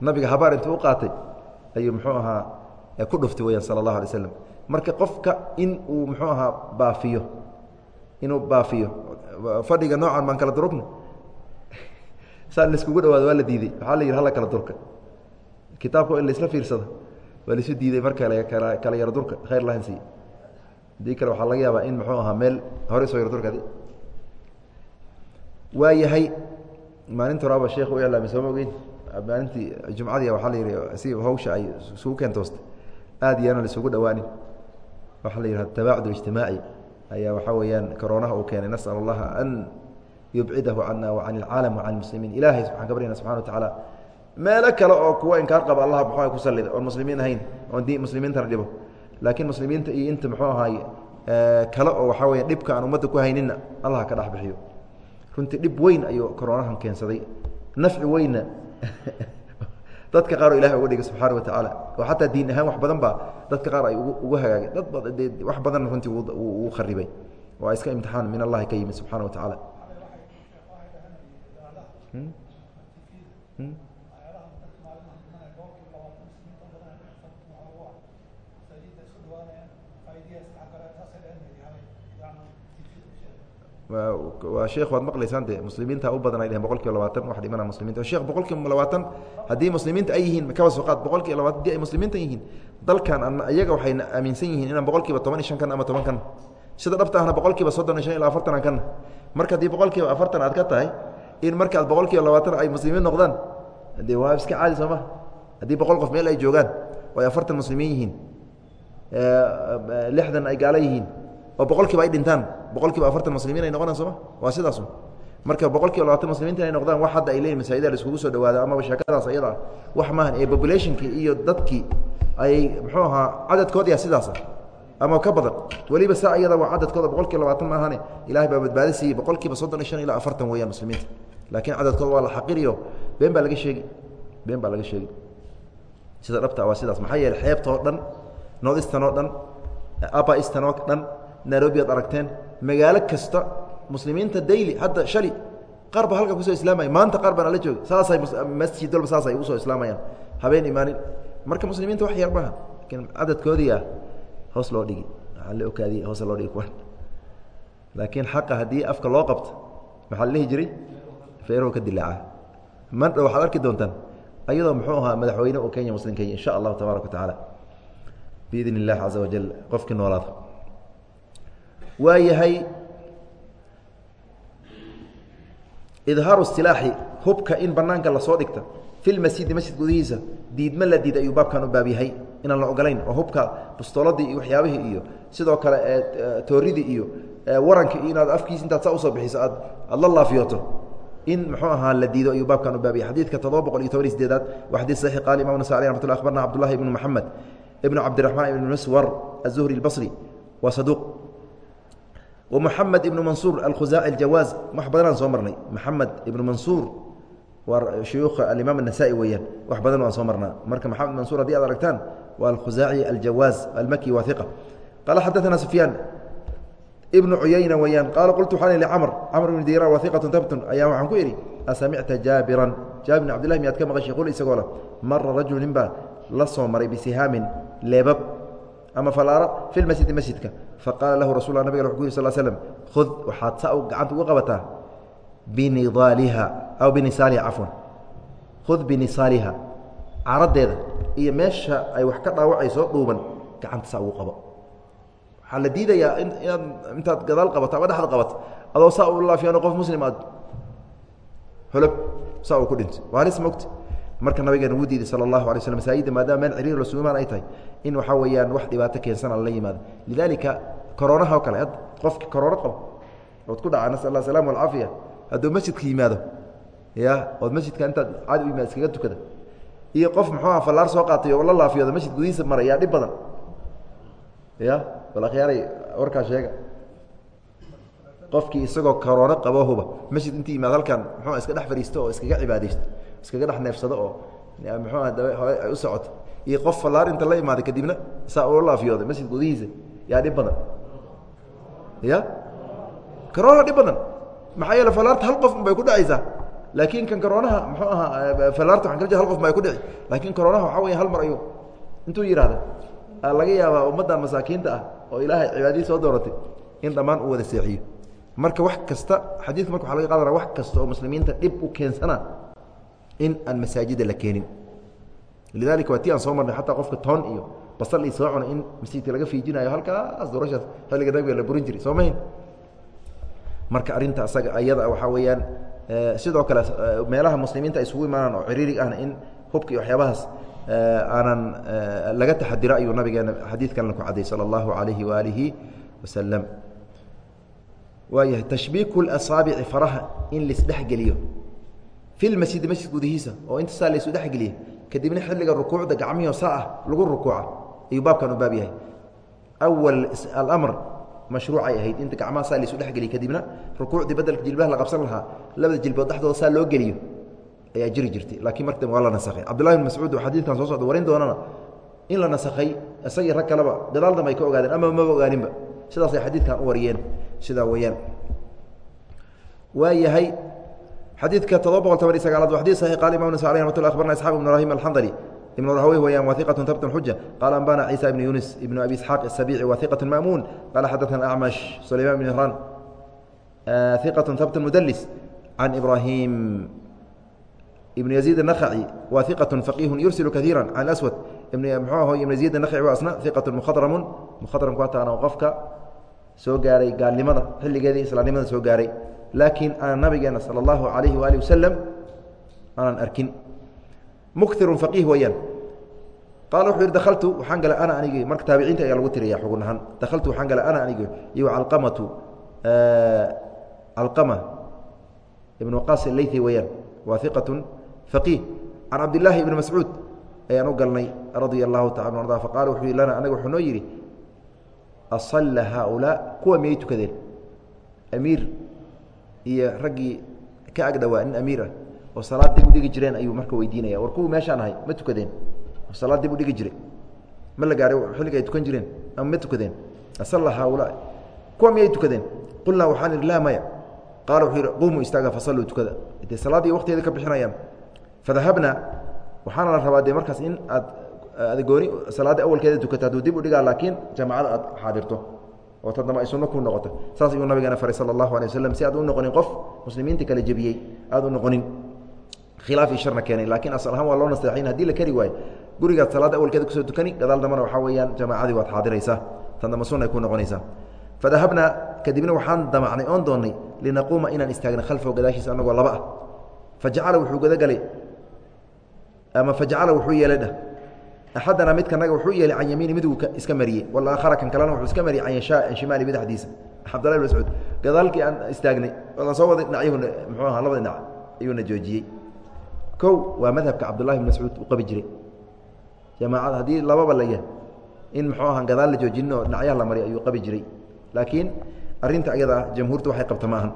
Nabiga habaar intuu u qaatay ayuu muxuu ahaa ku dhuftay weyaan sala allahu alay slam marka qofka in uu muxuu ahaa baafiyo inuu baafiyo. Fadhiga noocan baan kala durugna saa laiskugu dhawaado waa la diiday. Waxaa la yidhi hala kala durka. Kitaabka in laisla fiirsado. Waa laisu diiday marka kala yaro durka. Khayr lahan siiye haddii kale waxaa laga yaabaa in muxuu ahaa meel hore soo yaro durkadi waa yahay maalinta horaaba sheekh u iclaamay sooma ogeyn? Maalintii jumcadii waxaa la yidhi si hawsha ay isugu keentoosta aad iyaana la isugu dhowaanin waxaa la yidhahda tabaacud ijtimaaci ayaa waxaa weeyaan koroonaha uu keenay. Nasal allaha an yubcidahu cana wa can ilcaalam wa can ilmuslimiin ilaahay waxaan ka baryana subxana wa tacaala meelo kale oo kuwa inkaar qaba allah muxuu ku sallida oon muslimiin ahayn oon muslimiintana dhibo. Laakiin muslimiinta iyo inta muxuu ahaay kale oo waxaa weya dhibka aan ummadda ku hayninna allah ka dhex bixiyo. Runtii dhib weyn ayuu koroonahan keensaday. Nafci weynna dadka qaar oo uga dhigay subxaana wa tacaala oo xataa diin ahaan wax badan baa dadka qaar ay ugu hagaageen dad wax badanna runtii uu kharibay waa iska imtixaan min allahi ka yimid subxaana wa tacaala waa sheekh waad maqlaysaan de muslimiinta u badan ay dheheen boqol kiiba labaatan wax dhimana muslimiinta. Sheekh boqol kiiba labaatan haddii muslimiinta ay yihiin kaba soo qaad boqol kiiba labaatan haddii ay muslimiinta yihiin dalkan an iyaga waxay aaminsan yihiin inaan boqol kiiba toban iyo shan kan ama toban kan. Sida dhabta ahna boqol kiiba soddon iyo shan ilaa afartan an kan. Marka haddii boqol kiiba afartan aad ka tahay in markaad boqol kiiba labaatan ay muslimiin noqdaan de waa iska caadi soo ma haddii boqol qof meel ay joogaan oo ay afartan muslimiin yihiin. Lixdan ay gaalo yihiin oo boqol kiiba ay dhintaan. Boqol kiiba afartan muslimiin ay noqonaan sooma waa sidaasu. Marka boqol kiiba labaatan muslimiinta inay noqdaan wax hadda ay leeyihiin masaajida la iskugu soo dhawaado amaba sheekadaas ayada ah. Wax maahan ee populationkii iyo dadkii ay muxuu ahaa cadadkoodiya sidaasa ama ka badan. Weliba saa ayada waa cadadkooda boqol kiiba labaatan maahane ilahay baa badbaado siiyey boqol kiiba soddon iyo shan ilaa afartan weeyaan muslimiinta. Laakiin cadadkooda waa la xaqiriyo. Been baa laga sheegi been baa laga sheegi sida dhabta waa sidaas. Maxaa yeele xeebtoo dhan northistan oo dhan abaistan oo dhan nairobi ad aragteen magaalo kasta muslimiinta daily hadda shali qaar ba halka ku soo islaamaya maanta qaar baan ala jooga saasay masjid walba saasay ugu soo islaamayaan. Habeen imaanin. Marka muslimiinta wax yar maaha lakiin cadadkoodii ah hoos loo dhigi. Waaa la okaadiy hoos loo dhigi kuwan? Laakiin xaqa haddii afka loo qabto maxaa la dhihi jiray? Feeruhu ka dilaaca mandha waxaad arki doontaan ayadoo muxuu ahaa madaxweyne oo kenya muslim kenya insha allahu tabaaraka wa tacaala. Biidn اllahi caza wajal qofkii noolaada waa yahay idhaaru silaaxi hubka in banaanka la soo dhigta fi lmasjidi masjid gudihiisa diidma la diiday ayuu baabkan u baab yahay inaan la ogolayn oo hubka bustooladii iyo waxyaabihii iyo sidoo kale tooridii iyo waranka iyo inaad afkiisa intaad saa u soo bixiso aad aad la laafiyooto in mxuu ahaa la diido ayuu baabkan u baabiyay xadiidka toddoba boqol iyo toban iyo sideedaad waa xadii saxiix qaala imam nasa aleh raxmatullah akhbarna cabdullahi ibnu maxamed ibnu cabdiraxmaan ibnu maswar azuhri albasri waa saduuq. wamuxamed ibnu mansuur alkhuzaaci aljawaaz wax badanaan soo marnay maxamed ibnu mansuur waa shuyuukha alimaam الnasa'i weeyaan wax badan waan soo marnaa marka maxamed mansuur haddii aad aragtaan waa alkhuzaaci aljawaaz almaki waa iqa qaala xadaثana sufyaan ibnu cuyayna weeyaan qaala qultu waxaan ihi camr camr ibnu diran waa iqatu tabtun ayaa waxaan ku idhi asamicta jaabiran jaabir bn cabdillahi miyaad ka maqashay qul isagoo leh mara rajulu nin baa la soo maray bisihaamin leebab ama falaaro fi masjidi masjidka faqaala lahu nabga wuxu ku yiri sal slm khud waxaad saa gacanta uga qabataa binidaaliha aw binisaaliha cafwan khud binisaaliha caraddeeda iyo meesha ay wax ka dhaawacayso dhuuban gacanta saa ugu qabo waxaa la diidayaa inaad intaad gadaal qabato ama dhexda qabato adoo saa u laafiyano qof muslim aad holob saa uu ku dhinto waa halis mogta marka nabigeena wuu diiday sal allahu alay slm masaajidda maadaama meel ciriir rasuumaan ay tahay in waxaa weeyaan wax dhibaato keensana lala yimaado. Lidaalika koroonaha oo kale hadda qofki koroono qabo ood ku dhaca nasal allah asalam alcaafiya hadduu masjidka yimaado ya ood masjidka intaad caadi u yimaado iskaga tukada iyo qof muxuu aha fallaar soo qaatay oo la laafiyooda masjid gudihiisa maray yaa dhib badan ya bal warkaa sheega. Qofkii isagoo koroono qabohuba masjid intii yimaad halkan muxuu iska dhex fadhiisto oo iskaga cibaadaysto iskaga dhex neefsado oo muxuu aha daba ay u socoto iyo qof fallaar inta la imaaday kadibna saa ula laafiyooday masjid gudihiisa yaa dhib badan. Ya karoona dhib badan. Maxaa yeele fallaarta hal qof bay ku dhacaysaa. Laakiin kan karoonaha muxuu ahaa fallaarta waxan kala jeda hal qof bay ku dhici laakiin karoonaha waxaa weya hal mar ayuu intuu yidhahda laga yaabaa ummaddan masaakiinta ah oo ilaahay cibaadadii soo dooratay in dhammaan uu wada seexiyo. Marka wax kasta xadiidka marka waxa laga qaadana wax kasta oo muslimiinta dhib u keensana in aan masaajida la keenin. Lidalika waa ti aan soo marnay xataa qofka toon iyo basal i soo cunay in masjidka laga fiijinayo halkaas doorashaas xilliga nabiga la burin jiray. Soo mahin marka arrinta asaga ayada waxaa weeyaan sidoo kale meelaha muslimiinta isugu imaanaan oo ciriirig ahna in hubka iyo waxyaabahaas aanan laga taxadiro ayuu nabigeena xadiidkanna ku cadday sala allahu alayhi waalihi wasalam waayahay tashbiiku asaabici faraha in laisdhexgeliyo fi lmasjidi masjid gudihiisa oo inta saa laysu dhexgeliya kadibna xilliga rukuucda gacmihio saa ah lagu rukuuca ayuu baabkan u baab yahay awal alamr mashruucay ahayd inta gacmaha saa laysu dhexgeliya kadibna rukuucdii bedelka jilbaha la qabsan lahaa labada jilbood dhexdooda saa loo geliyo ayaa jiri jirtay laakiin marka dambe waa la nasakhay cabdullahi bn mascuud oo xadiidkan soo socda warin doonana in la nasakhay isagii rag kaleba gadaal dambe ay ka ogaadeen ama maba ogaaninba sidaasay xadiidkan u wariyeen sidaa weeyaan waa yahay xadiidka todoba boqol toban iyo sagaalaad wa xadid saxix qala imam nas aleh ramat lla akhbarna isxaaq ibnu ibrahim alxandali ibn rahawey weyaan wa iqatu tabtun xuja qaala ambana ciisa ibn yunis ibnu abi isxaaq asabici wa iqatu ma'muun qala xadaثana acmash sulayman ibn hran iqatu tabtun mudlis can ibrahim ibn yaziid النkci wa iqaة faqiih yursil kaiira can aswad mxuu ibn yaziid الnkci waa asna iqaة mukhadramu mukhadramku waa taqana qofka soo gaaray gaalnimada xilligeedii islaamnimada soo gaaray laakiin aan nabigeena salى اllahu alayhi waali wasalam aanan arkin. Mukiru aqiih weyaan qaala wuxuu yidhi dahaltu waxaan gala ana anigi marka taabiciinta ayaa lagu tiraya xugun ahaan. Waxaan gala ana anigi iyo calqamatu calqama ibnu qas leythi weyaan waa faqiih. Can cabdillaahi ibni mascuud ayaan u galnay radia allahu taala an arda faqaala wuxuu yihi lana anaga wuxuu noo yidhi asalla haaulaa kuwa miyay tukadeen? Amiir iyo raggii ka agdhowaa nin amiir ah oo salaad dib u dhigi jireen ayuu marka weydiinaya war kuwa meeshaan ahay ma tukadeen. Salaad dib u dhigi jiray. Ma la gaaray xilliga ay tukan jireen. Ama ma tukadeen. Asalla haaulaa kuwa miyay tukadeen? Qulnaa waxaan idhi laa maya. Qaala wuxuu yidhi qumuu istaaga fasalluu tukada. Dee salaaddii waqtigeeda ka bixinayaan. Fadahabna waxaana la rabaa dee markaas in aad aad gooni salaadda awalkeeda tukato hadduu dib u dhigaa laakiin jamacada aad xaadirto oo tadama ay sunno ku noqoto. Saas ayuu nabigeena faray sala allahu alay waslem si aad u noqonin qof muslimiinta kala jebiyey aad u noqonin. Khilaaf io sharna keenay laakiin asal ahaan waa loo nasteexayn haddii la kari waayo gurigaad salaadda awalkeeda ku soo tukani gadaal dambana waxaa weeyaan jamaacadii waad xaadiraysaa tan damba sunna ay ku noqonaysaa fadahabnaa kadibna waxaan damacnay oon doonnay linaquuma inaan istaagna khalfahu gadaashiisa annagoo laba ah. Fajacala wuxuu gudagalay ama fajacala wuxuu yeelay dheh axadana midkanaga wuxuu yeelay can yamiini midigu iska mariyey. Walaakhara kan kalena wuxuu iska mariyey can yashaa shimaali bidxdiisa cabdillah ibn mascuud gadaalkii aan istaagnay oodaan soo waday dhinacyuhuna muxuu ahaa labada dhinac ayuuna joojiyey. Kow waa madhabka cabdullahi ibn mascuud u qabi jiray. Jamaacada haddii lababa la yahay in muxuu ahaa gadaal la joojinin oo dhinacyaha la mariy ayuu qabi jiray. Laakiin arinta ayada jamhuurta waxay qabta ma ahan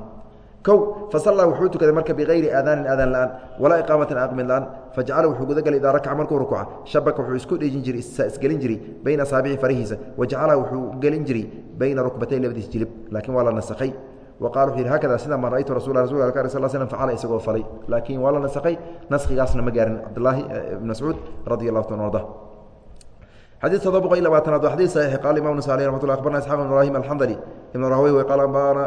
o fasala wuxuu tukaday marka bigayri aadaanin aadaan laaan walaa iqaamatin aqmid laaan fajacala wuxuu gudagalay idaa rakaca markuu rukuca shabaka wuxuu isku dhejin jiray isgelin jiray bayna asaabici farahiisa wajacala wuxuu gelin jiray bayna rukbatay labadiis jilib laakiin waa la nasakhay. Wa qala wuxu yidhi haakada sida maa ra'aytu rasul rasulka kar sal slm facala isagoo falay laakiin waa la nasakhay naskhigaasna ma gaarin. Cabdulaahi eh, ibn mascuud radi allahu ta arda xadيi toddoba boqol iy labaatanaad waa xadii saxiix qaala imam nusali ramat lla abarna isxaaq ibn ibrahim alxandali ibn rahwey qala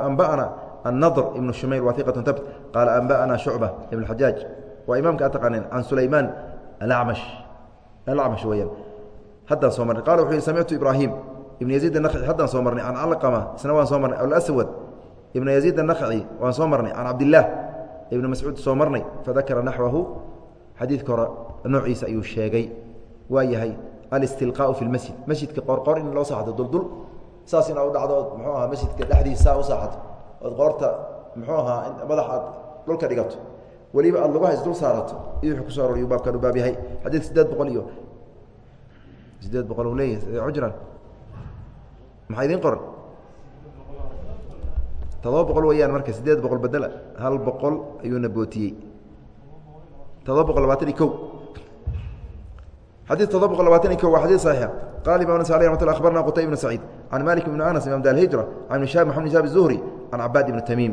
anba'ana النضر بن الشمير وثيقة تبت قال أنبأنا شعبة بن الحجاج waa imaamka ataqaaneen can sulaymaan alacmash alacmash weeyaan haddaan soo marnay qala wuxuu yihi samictu ibraahim ibn yaziid anakci haddaan soo marnay can calqama isna waan soo marnay alaswad ibn yaziid annakci waan soo marnay can cabdillaah ibn mascuud soo marnay fadakara naxwahu xadiidka hore noociisa ayuu sheegay waa yahay alistilqaau fi lmasjid masjidka qorqor in loo saaxdo duldul saas in u dhacdo ood qoorta muxuu ahaa madax aad dhulka dhigato weliba aad lugaha isdul saarato iyo wuxuu kuso aroriyu baabkan u baab yahay. Xadiid sideed boqol iyo sideed boqol u leeyahay cujran maxaa idiin qoran todoba boqol weeyaan marka sideed boqol bedela hal boqol ayuuna bootiyey todoba boqol labaatan iyo ko xadيث todoba boqol labaatan iyo ko waa xadيث صaحيiح qال imam نس عليه رحمة الله أخبرنا qتيب بن سعيد عن مالك بن أنس iمام دار الهجرة عن بن شهاب محمد بن شهاب الزهري عن عباد بن تميم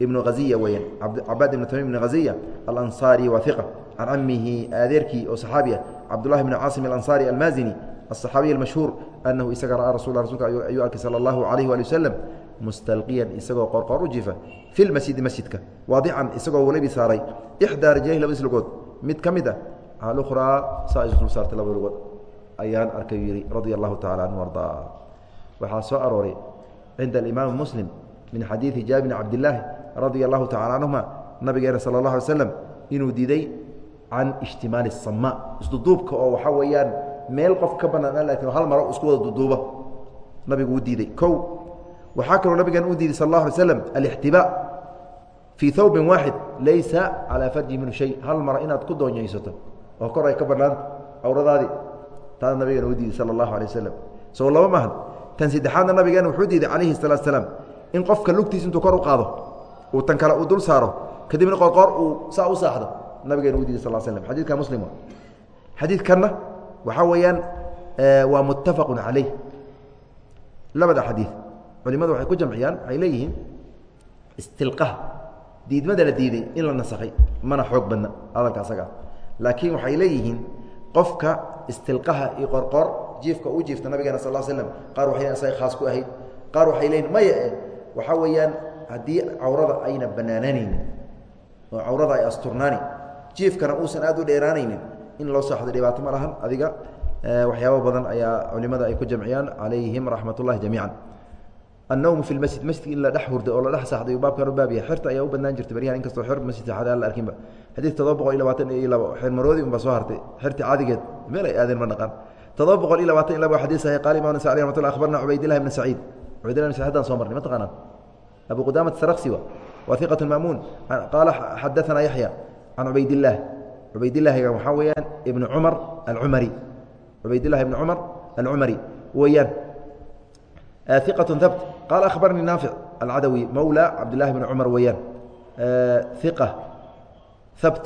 بن غزية weyaan عباad بن تميم بن غزية الأنصاري waa ثقة عن camihi adeerkii oo صحaabiya cabداللahi بن cاaصم الأنصاري المازني الصحaabiي المشهوuر أنhu isaga rأى رsul رsulka ayuu arkay slى الlaه عليه وaلي وسلم mustalqiyan isagoo qorqor u jifa fi lmasjidi masjidka waadican isagoo walibi saaray ixdaa rijlayhi labadiis lugood mid ka mid a alukhraa saa isdul saartay labada lugood ayaan arkay yidhi radia allahu tacala anhu ardaa waxaa soo arooray cinda alimaami muslim min xadiidi jaabir bn cabdillaahi radia allahu tacala canhuma nabigeena sala allah alay slam inuu diiday can ijtimaali الsamaa isduduubka oo waxaa weeyaan meel qof ka banaan lakin hal maro isku wada duduuba nabigu uu diiday o waxaa kaloo nabigan u diiday sal اlah alay slam alاxtibaa fii hawbin waaxid laysa calaa farji minhu shay hal mara inaad ku doonyaysato oo kor ay ka banaanta awradaadii taas nabigeena u diiday sal allahu alay waslm soo laba maahan tan saddexaadna nabigeena wuxuu diiday calayhi salaatu salaam in qofka lugtiis intuu kor u qaado uu tan kale uu dul saaro kadibna qoqor uu saa u saaxdo nabigeena u diiday sal slm xadidka muslim xadiidkanna waxaa weeyaan waa muttafaqun calayh. Labada xadiid culimadu waxay ku jamciyaan waxay leeyihiin istilqaha diidmada la diiday in la nasakhay mana xoog badna hadalka asagaa laakiin waxay leeyihiin qofka istilqaha iyo qorqor jiifka uu jiifta nabigeena sal l slam qaar waxay asaga khaas ku ahayd qaar waxay leeyihiin maya eh waxaa weeyaan haddii cawrada ayna banaananaynin oo cawrada ay asturnaani jiifkana uusan aad u dheeraanaynin in loo saaxdo dhibaato ma lahan adiga waxyaabo badan ayaa culimada ay ku jamciyaan calayhim raxmat ullahi jamiica annawmu fi lmasjid masjidka in la dhex hurda oo la dhex saxday baabkan u baab yahay xirta ayaa u badnaan jirtay baryahan inkastoo xir masjid saxada aan la arkinba xadiid todoba boqol iyo labaatan iyo labo xirmaroodi unbaa soo hartay xirti caadigeed meel ay aadeen ma naqaan todoba boqol iyo labaatan iyo labo xadiid saxiix qaali imam nasa alih ramatullah akhbarna cubaydillahi ibn saciid cubaydillahi ibn saciid haddaan soo marnay ma taqaanaan abu qudaamat saraksi wa waa iqatu maamuun qaala xadaanaa yaxya can cubaydillaah cubaydillahiga waxaa weeyaan ibnu cumar alcumari cubaydillahi ibni cumar alcumari weeyaan iqatu habt qaala akhbaranii naafic alcadawi mawla cabdillahi bni cumar weeyaan iqa habt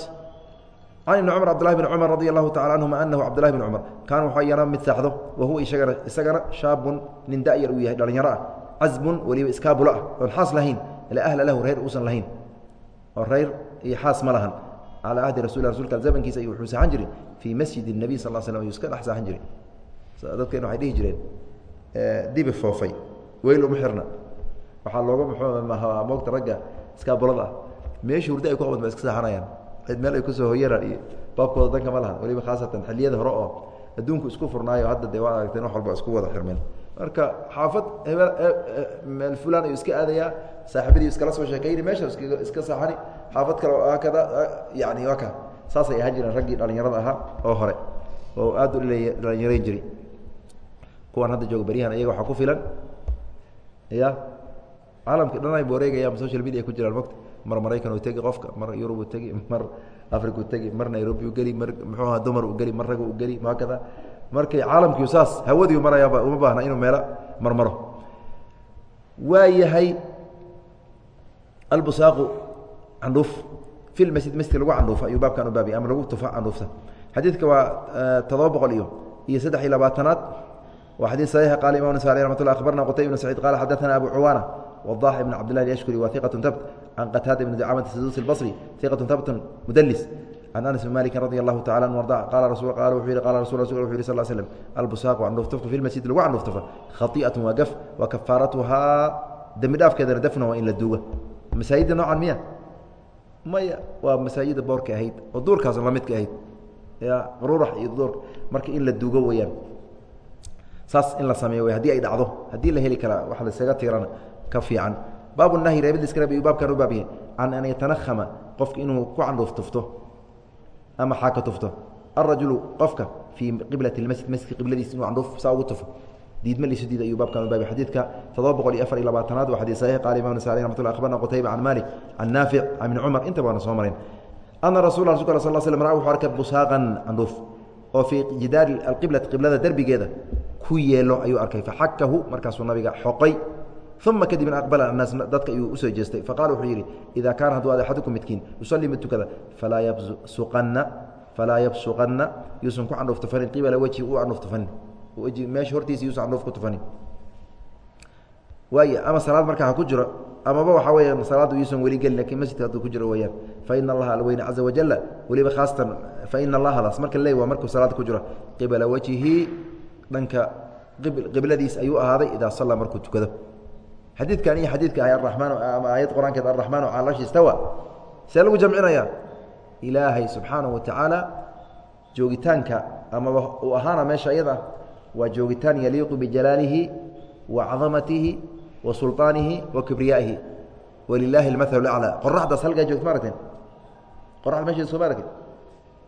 can ibni cumar cabdillahi bni cumar radi allahu tacala canhuma anahu cabdillahi bni cumar kaana waxaa yana mid saaxdo wa huwa isagana isagana shaabun nin da'yar uu yahay dhalinyaro ah casbun weliba iskaabulo ah oon xaas lahayn la ahla lahu reer uusan lahayn oo reer iyo xaas ma lahan calaa ahdi rasul rasulka zamankiisa ayuu wuxuu saaxan jiray fii masjid الnabiy sal slam ayuu iska dhex saaxan jiray dadkeen waxay dhihi jireen dibi foofay weyl uma xirna waxaa looga moogta ragga iskaabulada ah meeshii hurda ay ku qabad ba iska saaxanayaan cid meel ay ku soo hoyaraan iyo baabkooda danka ma lahan weliba khaasatan xilliyada hore oo adduunku isku furnaayo hadda dee waa aragteen wax walba isku wada xirmeen marka xaafad meel fulan ayuu iska aadayaa saaxibadii iskala soo sheekayni meesha iska saaxani xaafad kale oo kada yani waa ka saasay ahaan jireen raggii dhalinyarada ahaa oo hore oo aad u dhalinyarayn jiray kuwan hadda jooga beryahan iyaga waxaa ku filan. Ya caalamka dhan ay wareegayaan social media ku jiraan mogta mar maraykan u tegi qofka mar yurub u tegi mar africa u tegi mar nairobi u geli mar muxuu aha dumar u geli mar rag u geli hakada. Markay caalamkiiu saas hawadiiu marayaaba uma baahna inuu meelo marmaro waa yahay albusaaqu candhuuf fi masjid masjidka lagu candhuufa ayuu baabkan u baabiya ama lagu tufa candhuufta xadiidka waa todoba boqol iyo iyo saddex iyo labaatanaad waa xadiid saxiixa qala imam nasa aleh ramat llah akhbarna qutayb ibn saciid qala xadaثana abu cuwaana wadax ibn cabd lah ashkuri wa iqaة tabt can qataada ibn ducaamat sadusi اbصri iqaة tabt mudlis can anas bn maliki radi allahu tacala an arda qala rasul qala wuxuu yihi qala rasul rasul wuxu yhi sal slm albusaaqu candhuuftuftu fi lmasjid lagu candhuuftufa khai'atu waa gaf wa kafaaratuhaa dembi dhaafkeedana dafna waa in la duuga masaajidda noocan miya maya waa masaajida boorka ahayd oo duurkaas lamidka ahayd ya quruurax iyo duur marka in la duugo weyaan saas in la sameeyo w haddii ay dhacdo. Haddii la heli karaa wax lasaga tiirana ka fiican. Baabu nahyi reebadiskana ayuu baabkan u baabyahay can an yatanahama qofka inuu ku candhuuf tufto ama xaaka tufto. Alrajulu qofka fii qiblat masjid masjidka qibladiis inuu candhuuf saa ugu tufo. Diidma liisu diid ayuu baabkan u baabay xadiidka todoba boqol iyo afar iyo labaatanaad waa xadii saxiix. Qala imam nasa aleh ramat llah akhbarna qutayba can malik can naafic can ibni cumar inta baana soo mareen ana rasul rasulka al sal slm ra wuxuu arkay busaaqan candhuuf oo fii jidaari alqiblati qiblada derbigeeda ku yeelo ayuu arkay. Faxakahu markaasuu nabiga xoqay. Uma kadibna aqbala annaas dadka ayuu u soo jeestay. Faqala wuxuu yidhi ida kaana hadduu ad axadukum midkiin yusalli mid tukada. Falaa yabsuqanna falaa yabsuqanna yuusan ku candhuuf tufanin qibala wejhi u candhuuf tufanin weji meesha hortiisa yuusan candhuuf ku tufanin. Waay ama salaad markaa ha ku jiro amaba waxaa weya salaadda yuusan weli gelin laakiin masjidka hadduu ku jiro weyaan faina allaha alweyne caza wajala weliba khaasatan faina allahadaas marka leey waa markuu salaada ku jiro. Qibala wejhihi dhanka qibladiis ayuu ahaaday idaa sallaa markuu tukado. Xadiidkan iyo xadiidka ah aramaan ama aayad qur'aankeed arraxmaanu cala arshi istawa see lagu jamcinayaa ilaahay subxaanahu wa tacaala joogitaanka amaba uu ahaana meesha iyada waa joogitaan yaliiqu bijalaalihi wa cadamatihi wa sulطaanihi wa kibriyaa'ihi walilaahi almahalu aclaa qoraxdaas halkaa joogta ma aragteen? Qoraxda mesheeda soo ma aragteen?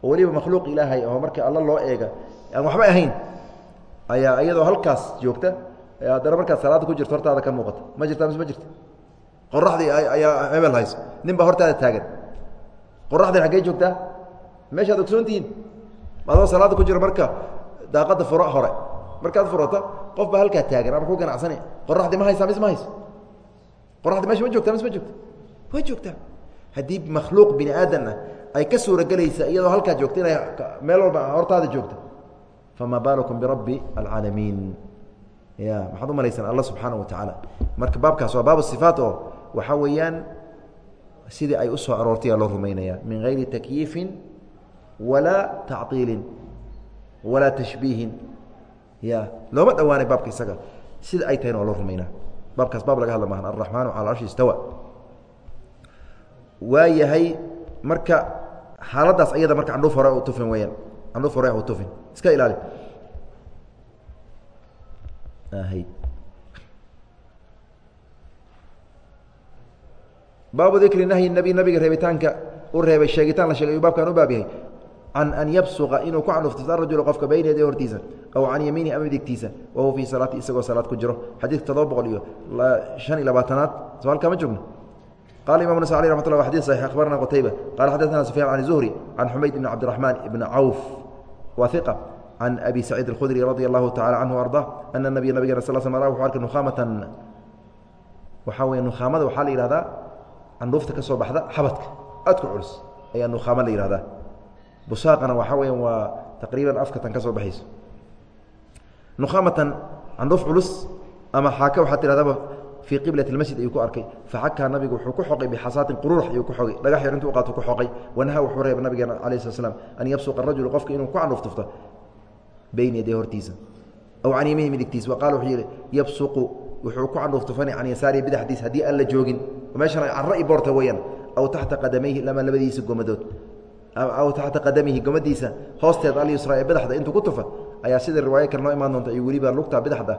Oo weliba makhluuq ilaahay oo marka alla loo eega aan waxba ahayn ayaa iyadoo halkaas joogta haddana markaad salaada ku jirto hortaada ka muuqata. Ma jirta mise ma jirta? Qoraxdii ayaa hebel hayso. Nin baa hortaada taagan. Qoraxdii xaggey joogtaa? Meeshaad ogsoontihiin adoo salaada ku jiro marka daaqadda furo hore markaad furato qof halkaa taagan ama ku ganacsani qoraxdii ma haysaa mise ma hayso? Qoraxdii meesha ma joogtaa mise ma joogta way joogtaa. Haddii makhluuq bini aadan ah ay ka suuragelaysa iyadoo halkaa joogta inay meel walba hortaada joogta. Fama baalkum birabbi alcaalamiin. Ya maxaad u malaysaan alla subxaana wa tacaala. Marka baabkaas waa baab sifaat oo waxaa weeyaan sidii ay u soo aroortay aa loo rumaynaya. Min gayri takyiifin walaa tacطiilin walaa tashbiihin ya looma dhowaanay baabka isaga. Sida ay tahayna waa loo rumaynaa baabkaas baab laga hadla maahan alraxmaanu cala arshi istawa. Waa yahay marka xaaladaas ayada marka candhuuf hore u tufin weyaan candhuuf hore u tufin. Iska ilaali. Baabu dikri nahyi nabi nabiga reebitaanka. U reebay sheegitaan la sheegay. Ayuu baabkan u baab yahay can an yabsuqa inuu ku canufto arajulu qofka bayna yaday hortiisa aw can yamiinihi ama midigtiisa wa huwa fii salaati isagoo salaad ku jiro xadiidka todoba boqol iyo shan iyo labaatanaad soo halkaa ma joogno qala imam nas alي ramat lla xadid صaxix akhbarana qutayba qala xadaثna sufyaan can zuhri can xumayd ibn cabdiraxmaan ibn cawf wa iqa can abi saciid اlkhudri radi allahu tacala canhu arda ana nabiya nabigena sal sl ra wuxu arkay nukhaamatan waxaa weeye nukhaamada waxaa la yihahdaa candhuufta ka soo baxda xabadka aadku culus ayaa nukhaamo la yihahdaa busaaqana waxaa weya waa taqriiban afkatan ka soo baxayso. Nukhaamatan candhuuf culus ama xaaka waxaa tidhahdaba fii qiblat masjid ayuu ku arkay. Faxakaa nabigu wuxuu ku xoqay bixasaatin qururux ayuu ku ogay dhagax yar intuu qaato ku xoqay. Wanaha wuxuu reeba nabigeena alayh slat slam an yabsuqa rajulu qofka inuu ku candhuuf tufto bayna yaday hortiisa aw can yamiini midigtiisa. Wa qala wuxuu yidhi yabsuqu wuxuu ku candhuuf tufani can yasaarihi bidaxdiis haddii aan la joogin. Meeshan ay carro i boorta weyaan aw taxta qadamayhi lama labadiisa gomadood aw taxta qadamihi gomadiisa hoosteeda alyusra ee badaxda intuu ku tufa ayaa sida riwaayo kale noo imaan doonta ayuu weliba lugta badaxda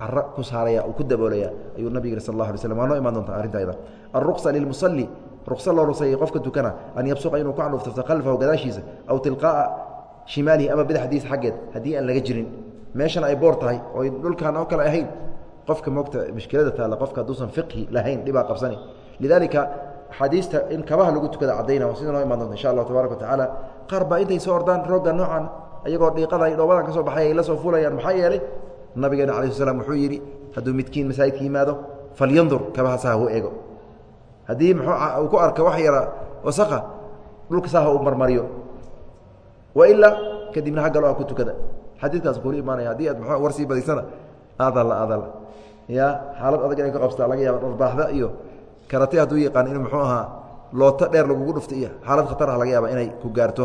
caro ku saaraya uu ku daboolaya ayuu nabig yiri sal allah alay slam waa noo imaan doonta arrintayda alruqsa lilmusalli ruqsa loo ruseeyey qofka tukana an yabsuqa inuu ku candhuuf tufto khalfahu gadaashiisa aw tilqaa'a shimaalihi ama badaxdiisa xaggeed haddii aan laga jirin. Meeshan ay boor tahay oo dhulkan oo kale ahayn qofka moogta mushkilada taalla qofka hadduusan fiqhi lahayn dhibaa qabsani. Lidaalika axaadiista in kabaha lagu tukada caddayna sida noo imaan doonta insha allahu tabaaraka watacaala qaar baa intay soo ordaan roogga noocan ayagoo dhiiqada dhoobadan ka soo baxay ay la soo fuulayaan maxaa yeelay nabigeena ala sl wuxuu yidhi hadduu midkiin masaajidka yimaado falyandur kabaha saa hu eego. Haddii mxuu ku arka wax yara wasaka dhulka saa ha uu marmariyo. Wailaa kadibna ha galo a ku tukada. Xadiidkaas kula imaanaya haddii aad m war sii badaysana adal adal ya xaalad adag inay ka qabstaa laga yaaba dharbaaxda iyo karate hadduu yaqaan in muxuu ahaa looto dheer lagugu dhufto iyo xaalad khatar ah laga yaaba inay ku gaarto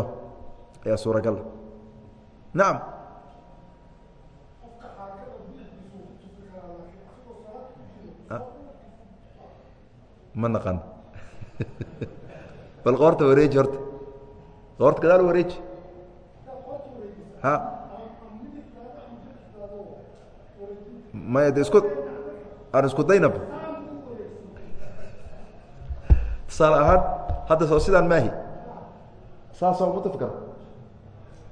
ayaa suuragal. Nacam ma naqan bal qoorta wareeji horta. Qoorta gadaal wareeji. Ha? Maya de isku aan isku daynab tusaale ahaan hadda soo sidaan maahi. Saasoo ma tufi karo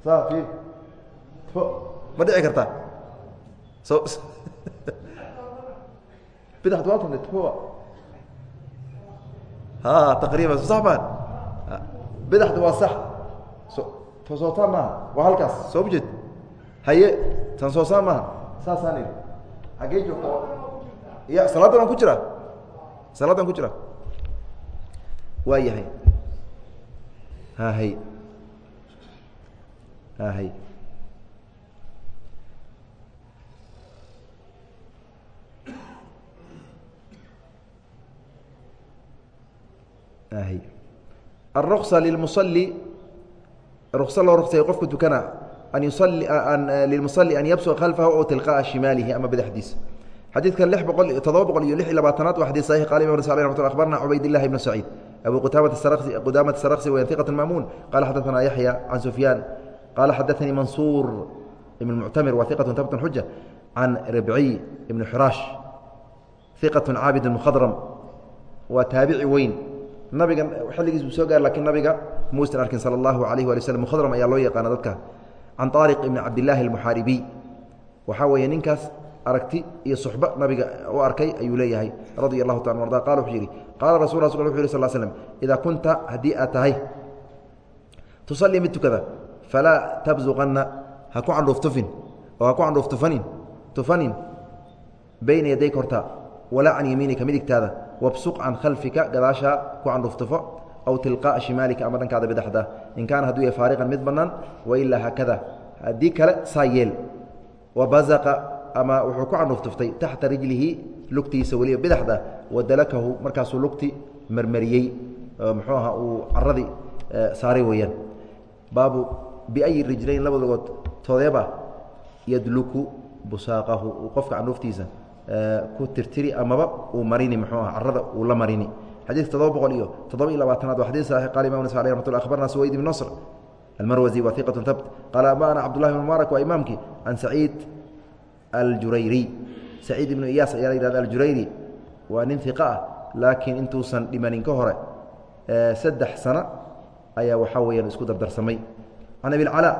saa i ma dhici kartaa? So bidaxd waa tunta tfa taqriiban so sax maa bidaxda waa sax. So toosootaan maaha. Waa halkaas. Soo ma jeed. Haye tan soosaan maaha. Saasaan idhi xaggee joogta ya salaadan waan ku jiraa. Salaadan ku jira waa yahay hahay hahay الرqصة للمصلي رqص loo رqsay qofka tukana an yuصلi للمصلي an yبسق خلفه أو تلقاءa شiماaلihi ama bdxdiisa xadiidka لح boqol todoba boqol iyo لح iyo labaatanaad wa xadيث صحيح qال imam نس له رحمة ل أخبرna عubayd اللahi بن سعيid أبو qudامة السرقسي وyn ثقة مأمون qال xadثna يحيى عن سفyان qال xadثnي منصور بن المعتمر wa ثقة tبت حuجة عن ربعي بن xراaش ثقة cاabد مخضرم waa taabici weyn nabiga xilligiis buu soo gaar lakiin nabiga muusan arkin sala allahu alayh wali slm mkhadram ayaa loo yaqaana dadka can طaariq ibni cabdillaahi almuxaaribiy waxaa weeye ninkaas aragti iyo suxbo nabiga u arkay ayuu leeyahay radia allahu taala arda qala wuxuu yidhi qaala rasul rasul wuxu yih sal slm idaa kunta haddii aad tahay tusallii mid tukada falaa tabsuqanna ha ku candhuuf tufin oo ha ku candhuuf tufanin bayna yadayka horta walaa can yamiinika midigtaada wabsuq can khalfika gadaashaa ku candhuuftufo aw tilqaa'a shimaalika ama dhankaada badaxda in kaana hadduu yahay faariqan mid bannaan wailaa haakada haddii kale saa yeel wabazaqa ama wuxuu ku candhuuftuftay taxta rijlihi lugtiisa weliba bidaxda wadalakahu markaasuu lugti marmariyey muxuu ahaa uu caradii saaray weeyaan. Baabu biayi rijlayn laba lugood toodeeba yadluku busaaqahu qofka candhuuftiisa ku tirtiri amaba uu marini mxuu ah carada uu la marini. Xadiidka todoba boqol iyo toddoba iyo labaatanaad wa xadid saxix qala imam ramat lla akhbarna suwayd ibn nasr almarwazi wa iqat habt qaala amba'ana cabdullahi bn mubaarak waa imaamkii can saciid aljurayri saciid ibnu iyaas ayaa la yihahda aljurayri. Waa nin iqa ah laakiin intuusan dhimanin ka hore saddex sano ayaa waxaa weyaan isku dardarsamay. Can abilcalaa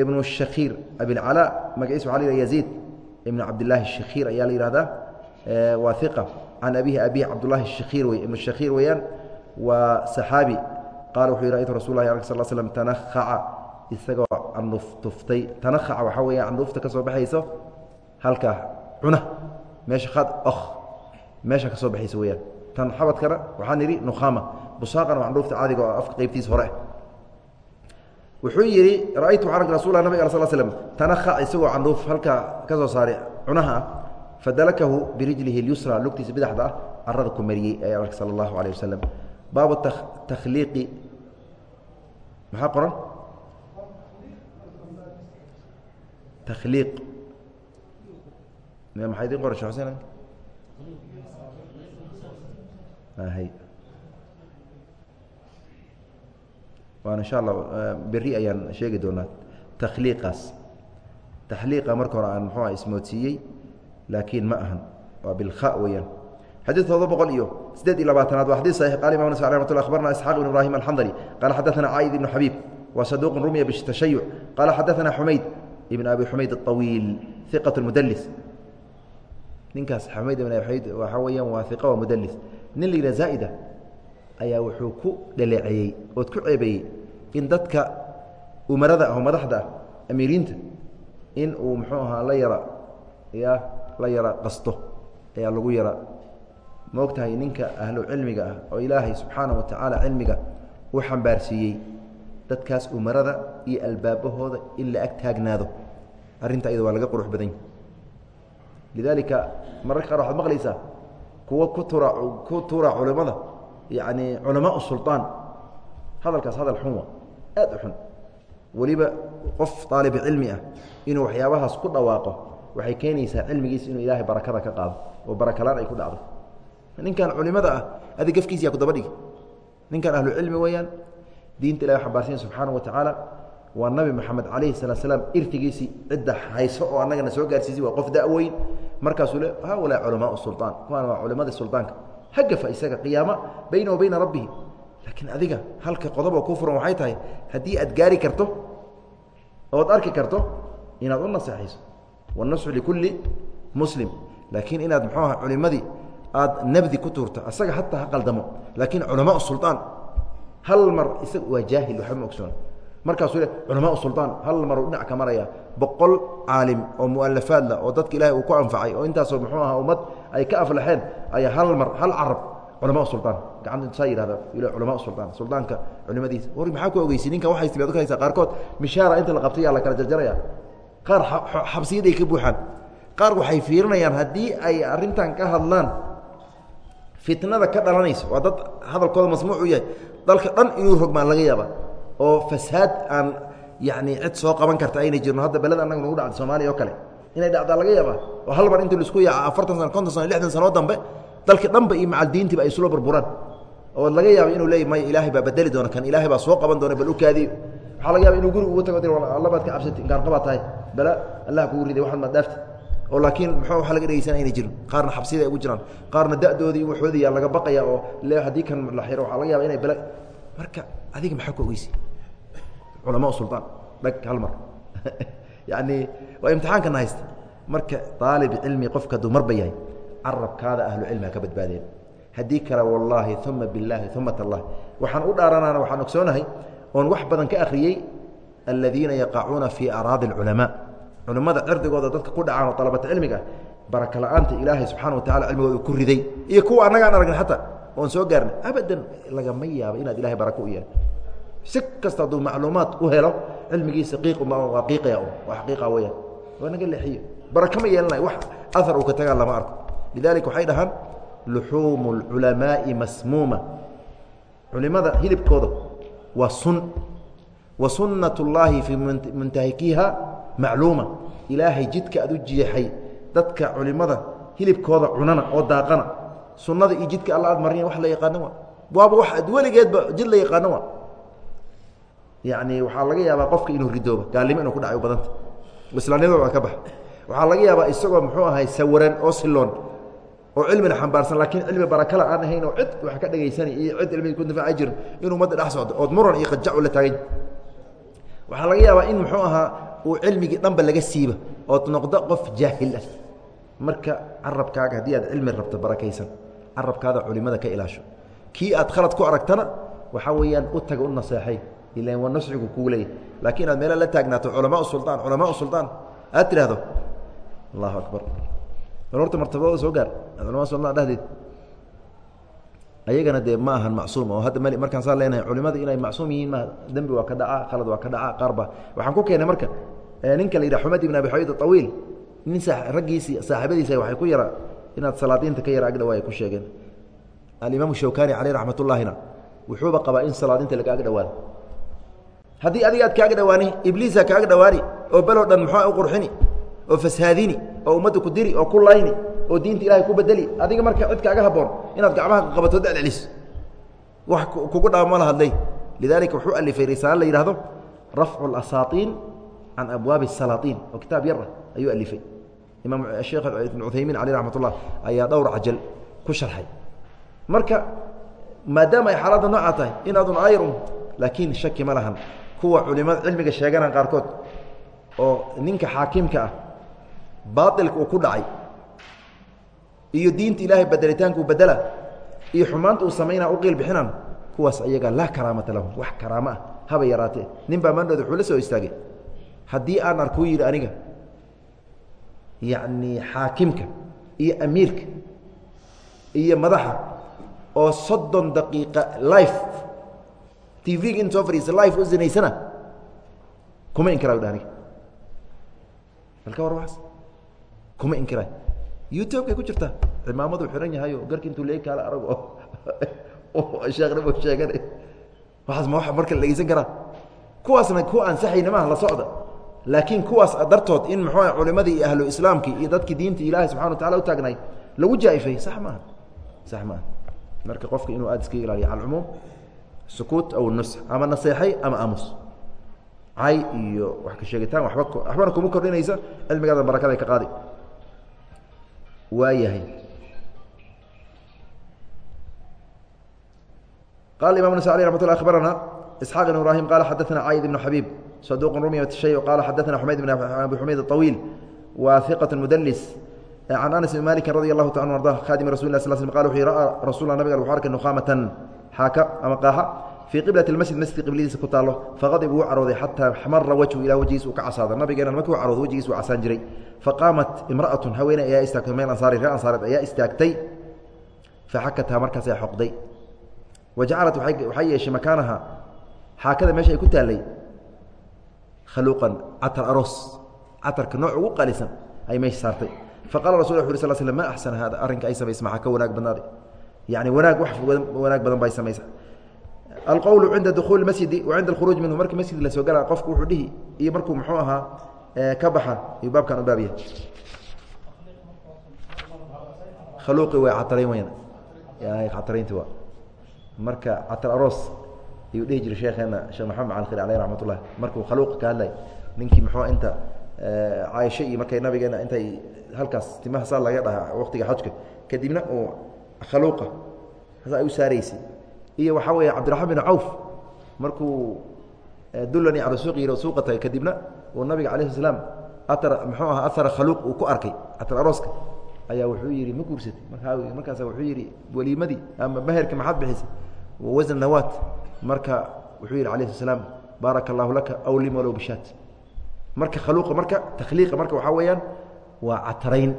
ibnu shakiir abilcalaa magaciisa waxa la yihah yaziid ibnu cabdillaahi shakiir ayaa la yihahdaa waa iqa can abihi abihi cabdullahi shakiir wey ibnu shakiir weeyaan waa saxaabi. Qaala wuxuu yih raytu rasul lah alk sal slm tanaaca isagoo canuuf tuftay. Tanaaca waxaa weya canuufta ka soo baxayso halkaa cuna. Meesha meesha ka soo baxaysa weyaan tan xabadkana waxaan idhi nukhama busaaqana waa candhuufta caadiga oo afka qaybtiisa hore. Wuxuu yidhi ra'aytu waxaan ark rasul nabig al sl slm tanakhac isagoo candhuuf halkaa ka soo saaray cunaha ah fadalakahu birijlihi اlyusra lugtiisa bidaxda ah carada ku mariyey ayaa ark sala allahu alayh wasalam baabu takhliiqi. Maxaa qoran? Takhliiq maa idin qorshoosina waana insha allah eh, beri ayaan sheegi doonaa takhliiqaas. Taxliiqa marka hore aan muxuuha ismoodsiiyey laakiin ma ahan. Waa bilkha weyaan xadiid todoba boqol iyo siddeed iyo labaatanaad waa xadii saxiix qaala imam nasai raxmat lla akhbarna isxaaq ibn ibrahim alxandari. Qaala xadaana caayid ibnu xabiib wa saduuqun rumiya bitashayuc qaala xadaana xumayd ibn abi xumayd aطawiil iqat اlmudelis ninkaas xamayd ibn ayd waxaa weeyaan waa iqa waa mudlis nin la yidhaha zaa'ida ayaa wuxuu ku dhaleeceeyey ood ku ceebeeyey in dadka umarada ah oo madaxda ah amiiriinta in uu muxuu ahaa la yara ya la yara qasto ayaa lagu yara. Ma og tahay ninka ahlu cilmiga ah oo ilaahay subxaana wa tacaala cilmiga u xambaarsiiyey dadkaas umarada iyo albaabahooda in la ag taagnaado. Arrinta iyada waa laga qurux badanya yahi lidaalika mararka qaar waxaad maqlaysaa kuwa ku tura ku tuura culimmada yacni culamaa usulطaan hadalkaas hadal xun wa aad u xun. Weliba qof aalib cilmi ah inuu waxyaabahaas ku dhawaaqo waxay keenaysaa cilmigiisa inuu ilaahay barakada ka qaado oo barakalaan ay ku dhacdo. Ninkan culimada ah adi gefkiisa yaa ku daba dhigi. Ninkan ahlu cilmi weeyaan diinta ilahi xambaarsan subxaana wa tacaala waa nabi moxamed calayhi salaa slaam irtigiisii cidda hayso oo annagana soo gaarsiisay waa qof daweyn. Markaasuu le haulaa culamaa sulaan kuwaan waa culimadii suldaanka hagafa isaga qiyaama bayna wa bayna rabbihi. Laakiin adiga halka qodoboo kuu furan waxay tahay haddii aad gaari karto ood arki karto inaad u naseexayso wanasxu likulli muslim. Laakiin inaad muxuu aha culimadii aad nabdi ku tuurto asaga hataa ha qaldamo. Laakiin culamaa sulaan hal mar isaga waa jaahil waxba ma ogsoona markaasuu culamaa sulaan hal maruu dhinac ka maraya boqol caalim oo mualafaadla oo dadka ilahay uu ku anfacay oo intaasoo muxuu aha ummad ay ka aflaxeen ayaa hal mar hal carab culamaa sulaan gacanta saa yihahda culamaa sulaan suldaanka culimadiisa. War maxaa ku ogeysay ninkan waxay timaad haysaa qaarkood mishaara inta la qabtay yaa la kala jarjaraya. Qaar xabsiyaday ka buuxaan. Qaar waxay fiirinayaan haddii ay arrintan ka hadlaan fitnada ka dhalanaysa waa dad hadalkooda masmuuc u yahay dalka dhan inuu rogmaan laga yaaba oo fasaad aan yani cid soo qaban karta ayna jirno. Hadda beled annaga nagu dhacda soomaaliya oo kale inay dhacdaa laga yaaba oo hal mar intii la isku yaaca afartan sano konton sano lixdan sanoo dambe dalka dhanba iyo macaldiintiiba ay isula burburaan. Oo laga yaaba inuu leey may ilaahay baa bedeli doona kan ilaahay baa soo qaban doona bal u kaadiyo. Waxaa laga yaba inuu guri ugu tago alla baad ka cabsati gaarqabaad tahay. Bala allah kugu riday waxaad maad dhaafti oo laakiin muxuu waxa laga dhegeysan ayna jirin qaarna xabsiyada ay ugu jiraan. Qaarna da'doodii waxoodii yaa laga baqaya oo le haddii kan la xiro waxaa laga yaba inay bala marka adiga maxaa ku ogeysi culamaa sulaan dhag hal mar. Yani waa imtixaankana haysta marka aalib cilmi qofka hadduu marba yahay carabkaada ahlu cilmi ha ka badbaadeen. Haddii kale wallaahi uma billaahi uma tallahi waxaan u dhaaranaana waxaan ogsoonahay oon wax badan ka akhriyey aladiina yaqacuuna fii araadi اlculamaa culimmada cirdigooda dadka ku dhacaan oo dalabata cilmiga baraka la'aanta ilaahay subxana wa tacala cilmigooda ku riday. Iyo kuwa annagaan aragna xataa oon soo gaarnay abadan lagama yaabo inaad ilahay barako u yahay si kasta hadduu macluumaad u helo cilmigiisa qiiquma waa qiiqaya waa xaqiiqa weyaan waa naga leexiyo. Baraka ma yeelanayo wax ahar uu ka tagaan lama arko. Lidalika waxay dhahaan luxuumu اlculamaa'i masmuuma. Culimada hilibkooda waa sun. Wa sunnat اllaahi fii muntahikiha macluuma. Ilaahay jidka aad u jeexay dadka culimada hilibkooda cunana oo daaqana. Sunnada iyo jidka alla aad marina wax la yaqaano waa. Waaba wax ad weligeedba jid la yaqaano waa yani waxaa laga yaabaa qofka inuu ridooba gaalnimo inuu ku dhacay u badanta. Islaamnimada waa ka bax. Waxaa laga yaabaa isagoo muxuu ahay sawaran oo siloon oo cilmina xambaarsan laakiin cilmi barakala aan ahayn oo cid wax ka dhegaysanay iyo cid cilmiga ku difaaci jirin inuu ummadda dhex socdo ood muran iyo qajac ula taagany waxaa laga yaabaa in muxuu ahaa uu cilmigii dhanba laga siiba ood noqdo qof jaahil ah. Marka carabkaaga haddii aad cilmi rabto barakaysan carabkaada culimada ka ilaasho. Kii aad khalad ku aragtana waxaa weeyaan u taga u naseexay ilan waa nasxigu kuu leeyahy laakiin aad meela la taagnaato culamaa suldaan culamaa suldaan aad tidhaahdo allahu akbar bal horta martabadooda soo gaar culama suldaan dhehdeed ayagana dee ma ahan macsuum oo hadda mali markaan saa leenahay culimada inay macsuum yihiin ma dembi waa ka dhacaa khalad waa ka dhacaa qaarba waxaan ku keenay marka ninka la yidhah xumed ibn abi xayd awiil nin raggiisii saaxiibadiisa waxay ku yara inaad salaadiinta ka yara agdhawaa ay ku sheegeen alimaam shawkani caleyh raxmat ullaahina wuxuuba qabaa in salaadiinta lagaaga dhawaado haddii adiga aad kaaga dhawaani ibliisa kaaga dhawaani oo beloo dhan muxua u qurxini oo fashaadini oo ummadda ku diri oo ku layni oo diinta ilahay ku bedeli adiga marka cid kaaga haboon inaad gacmaha qabato dheceliso wax kugu dhaama la hadlay lidalika wuxuu alifay risaale la yidhahdo rafcu اlasaaطiin can abwaabi الsalaaطiin oo kitaab yar ah ayuu alifay imaam sheekh ibn cuthaymiin caleyh raxmat ullah ayaa dhowr cajal ku sharxay marka maadaama ay xaaladda noocaa tahay inaadun ayr un laakiin shaki ma lahan kuwa culimada cilmiga sheeganaan qaarkood oo ninka xaakimka ah baailka uu ku dhacay iyo diinta ilaahay bedelitaanka bedela iyo xumaanta uu samaynaa u qiil bixinaan kuwaas ayaga laa karaamata lahum wax karaamo ah haba yaraatee. Nin baa mandhood wuxuu la soo istaagay. Haddii aan arkuu yidhi aniga yacni xaakimka iyo amiirka iyo madaxa oo soddon daqiiqa life tvga in soo fadhiisa life u zinaysana. Kuma inkiraayo aniga. Balka war waas kuma inkiraay youtube-kay ku jirtaa cimaamadu xihan yahay oo garki intuu leeg kaala arag oo sheekhnimo sheegan waaas ma wa marka la dhegeysan karaa? Kuwaasna ku ansaxayna maaha la socda. Laakiin kuwaas dartood in muxuu culimadii iyo ahlu islaamkii iyo dadkii diinta ilaahay subxana wa tacala u taagnay lagu jaaifay sax maaha sax maaha marka qofka inuu aada iskaga ilaaliyo calcumuum sukuut aw nus ama naseexay ama aamus cay iyo wax ka sheegitaan waba waxbana kuma kordhinaysa cilmigaada barakada ka qaadi waa yahay qala imam nas alي ramat lla abarana isxaaq ibn ibrahim qala xadaثna cayd ibn xabib saduq rumiyat shay qala xadaثna xumayd bn abi xumayd الطawiil wa iqaة mudlis can anas bn maliki radi allahu ta arda khadimi rasul lah sl sl qal wuxu yhi ra'a rasullah nabiga wuxu arkay nuqaamatan xaaka ama qaaxa fii qiblat masjid masjidka qibladiisa ku taalo faqadib wuu carooday xataa xmara wajhu ilaa wejgiis uu ka casaada nabigeena markii u carooda wejgiis uu casaan jiray. Faqaamat imra'atun haweeney ayaa istaagtay meel ansaari reer ansaareed ayaa istaagtay. Faxakathaa markaasay xoqday. Wa jacalat waxay yeeshay makaanaha. Xaakada meesha ay ku taallay. Khaluuqan catar aroos. Catarka nooc ugu qalisan ay meesha saartay. Faqala rasul wu sl sl ma axsana hada arrinka ay samaysa maxaa ka wanaag badnaaday yani wanaag wax wanaag badan bay samaysa alqowlu cinda dukuuli masjidi wa cinda alkhuruuj minhu. Markii masjid la soo galaa qofku wuxuu dhihi iyo markuu muxuu ahaa ka baxa ayuu baabkan u baabyahay khaluuqi way catarayn weyaan cataraynti waa. Marka catar aroos ayuu dhihi jiray sheekheena sheekh maxamed macalkhir aleyh raxmat ullah markuu khaluuqa ka hadlay ninkii muxuu inta caaisho iyo markay nabigeena intay halkaas timaha saa laga dhahaa waqtiga xajka kadibna uu khaluuqa saa u saaraysay iyo waxaa weeye cabdiraxmaan bin cawf markuu dullani cala suuq yiri suuqa tagay kadibna uu nabiga calayh salaam atar muxuu aha ahara khaluuq uu ku arkay atar arooska. Ayaa wuxuu yidhi ma guursatay markaa markaasa wuxuu yidhi weliimadii ama maherka maxaad bixisay? Wasan nawaat marka wuxuu yidhi calayh salaam baaraka allahu laka aw lim walow bishaat marka khaluuqa marka takhliiqa marka waxaa weeyaan waa catarayn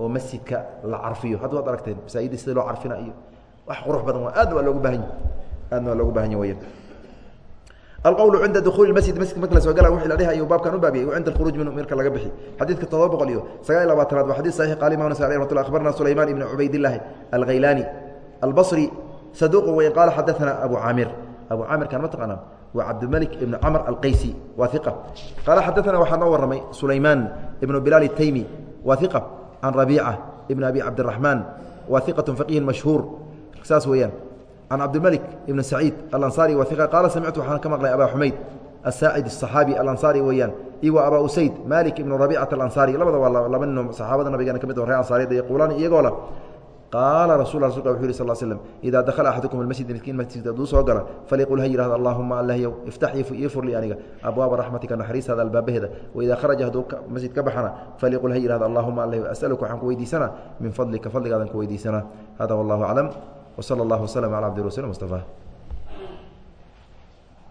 oo masjidka la cariyo had waad aragteen masaaida sida loo carina iyo wax qurux badan aadna waa loogu baahanya aadna waa loogu baahanya wya alqwl cinda dukuuli masjid masjidka marka la soo gala wii la dhihayo baabkan u baabiyay wa cinda alkhuruuj minhu marka laga bixi. Xadiidka todoba boqol iyo sagaal iy labaatanaad waa xadis saxix qaal imam sal ramatullah akhbarna sulayman ibn cubaydillaahi alghaylaani albasri saduuqu weyn qaala xadaana abu caamir. Abu caamirkan ma taqaanaan waa cabdimalik ibn camr alqaysi waa iqa qaala xadaana waxaa noo waramay sulaymaan ibnu bilaal taymi waa iqa can rabiica ibn abi cabdiraxmaan wa iqatu faqihi mashhuur saas weeyaan can cabdilmalik ibn saciid alansaari wa iqa qaala samictu waxaan ka maqlay abaa xumayd asaacid asaxaabi alansaari weeyaan iyo wa abaa usayd malik ibnu rabiicata alansaari labada waa laba ninoo saxaabada nabigana ka mid o ree ansaariyeed yaquulaan iyagoo lah qaala rasul rasulka wuxu yhi sal slm idaa dakhala axadukum almasjida midkiin masjidka hadduu soo gala faliqul ha yihahdo allahuma allahyow iftax ii furli aniga abwaaba raxmatika naxariistaada albaabaheeda waidaa kharaja hadduu masjid ka baxana faliqul ha yihahdo allahuma allahyow asaluka waxaan ku weydiisanaa min fadlika fadligaadan ku weydiisanaa hada wallahu aclam wsala allah waslm cala abdi rasul mustafa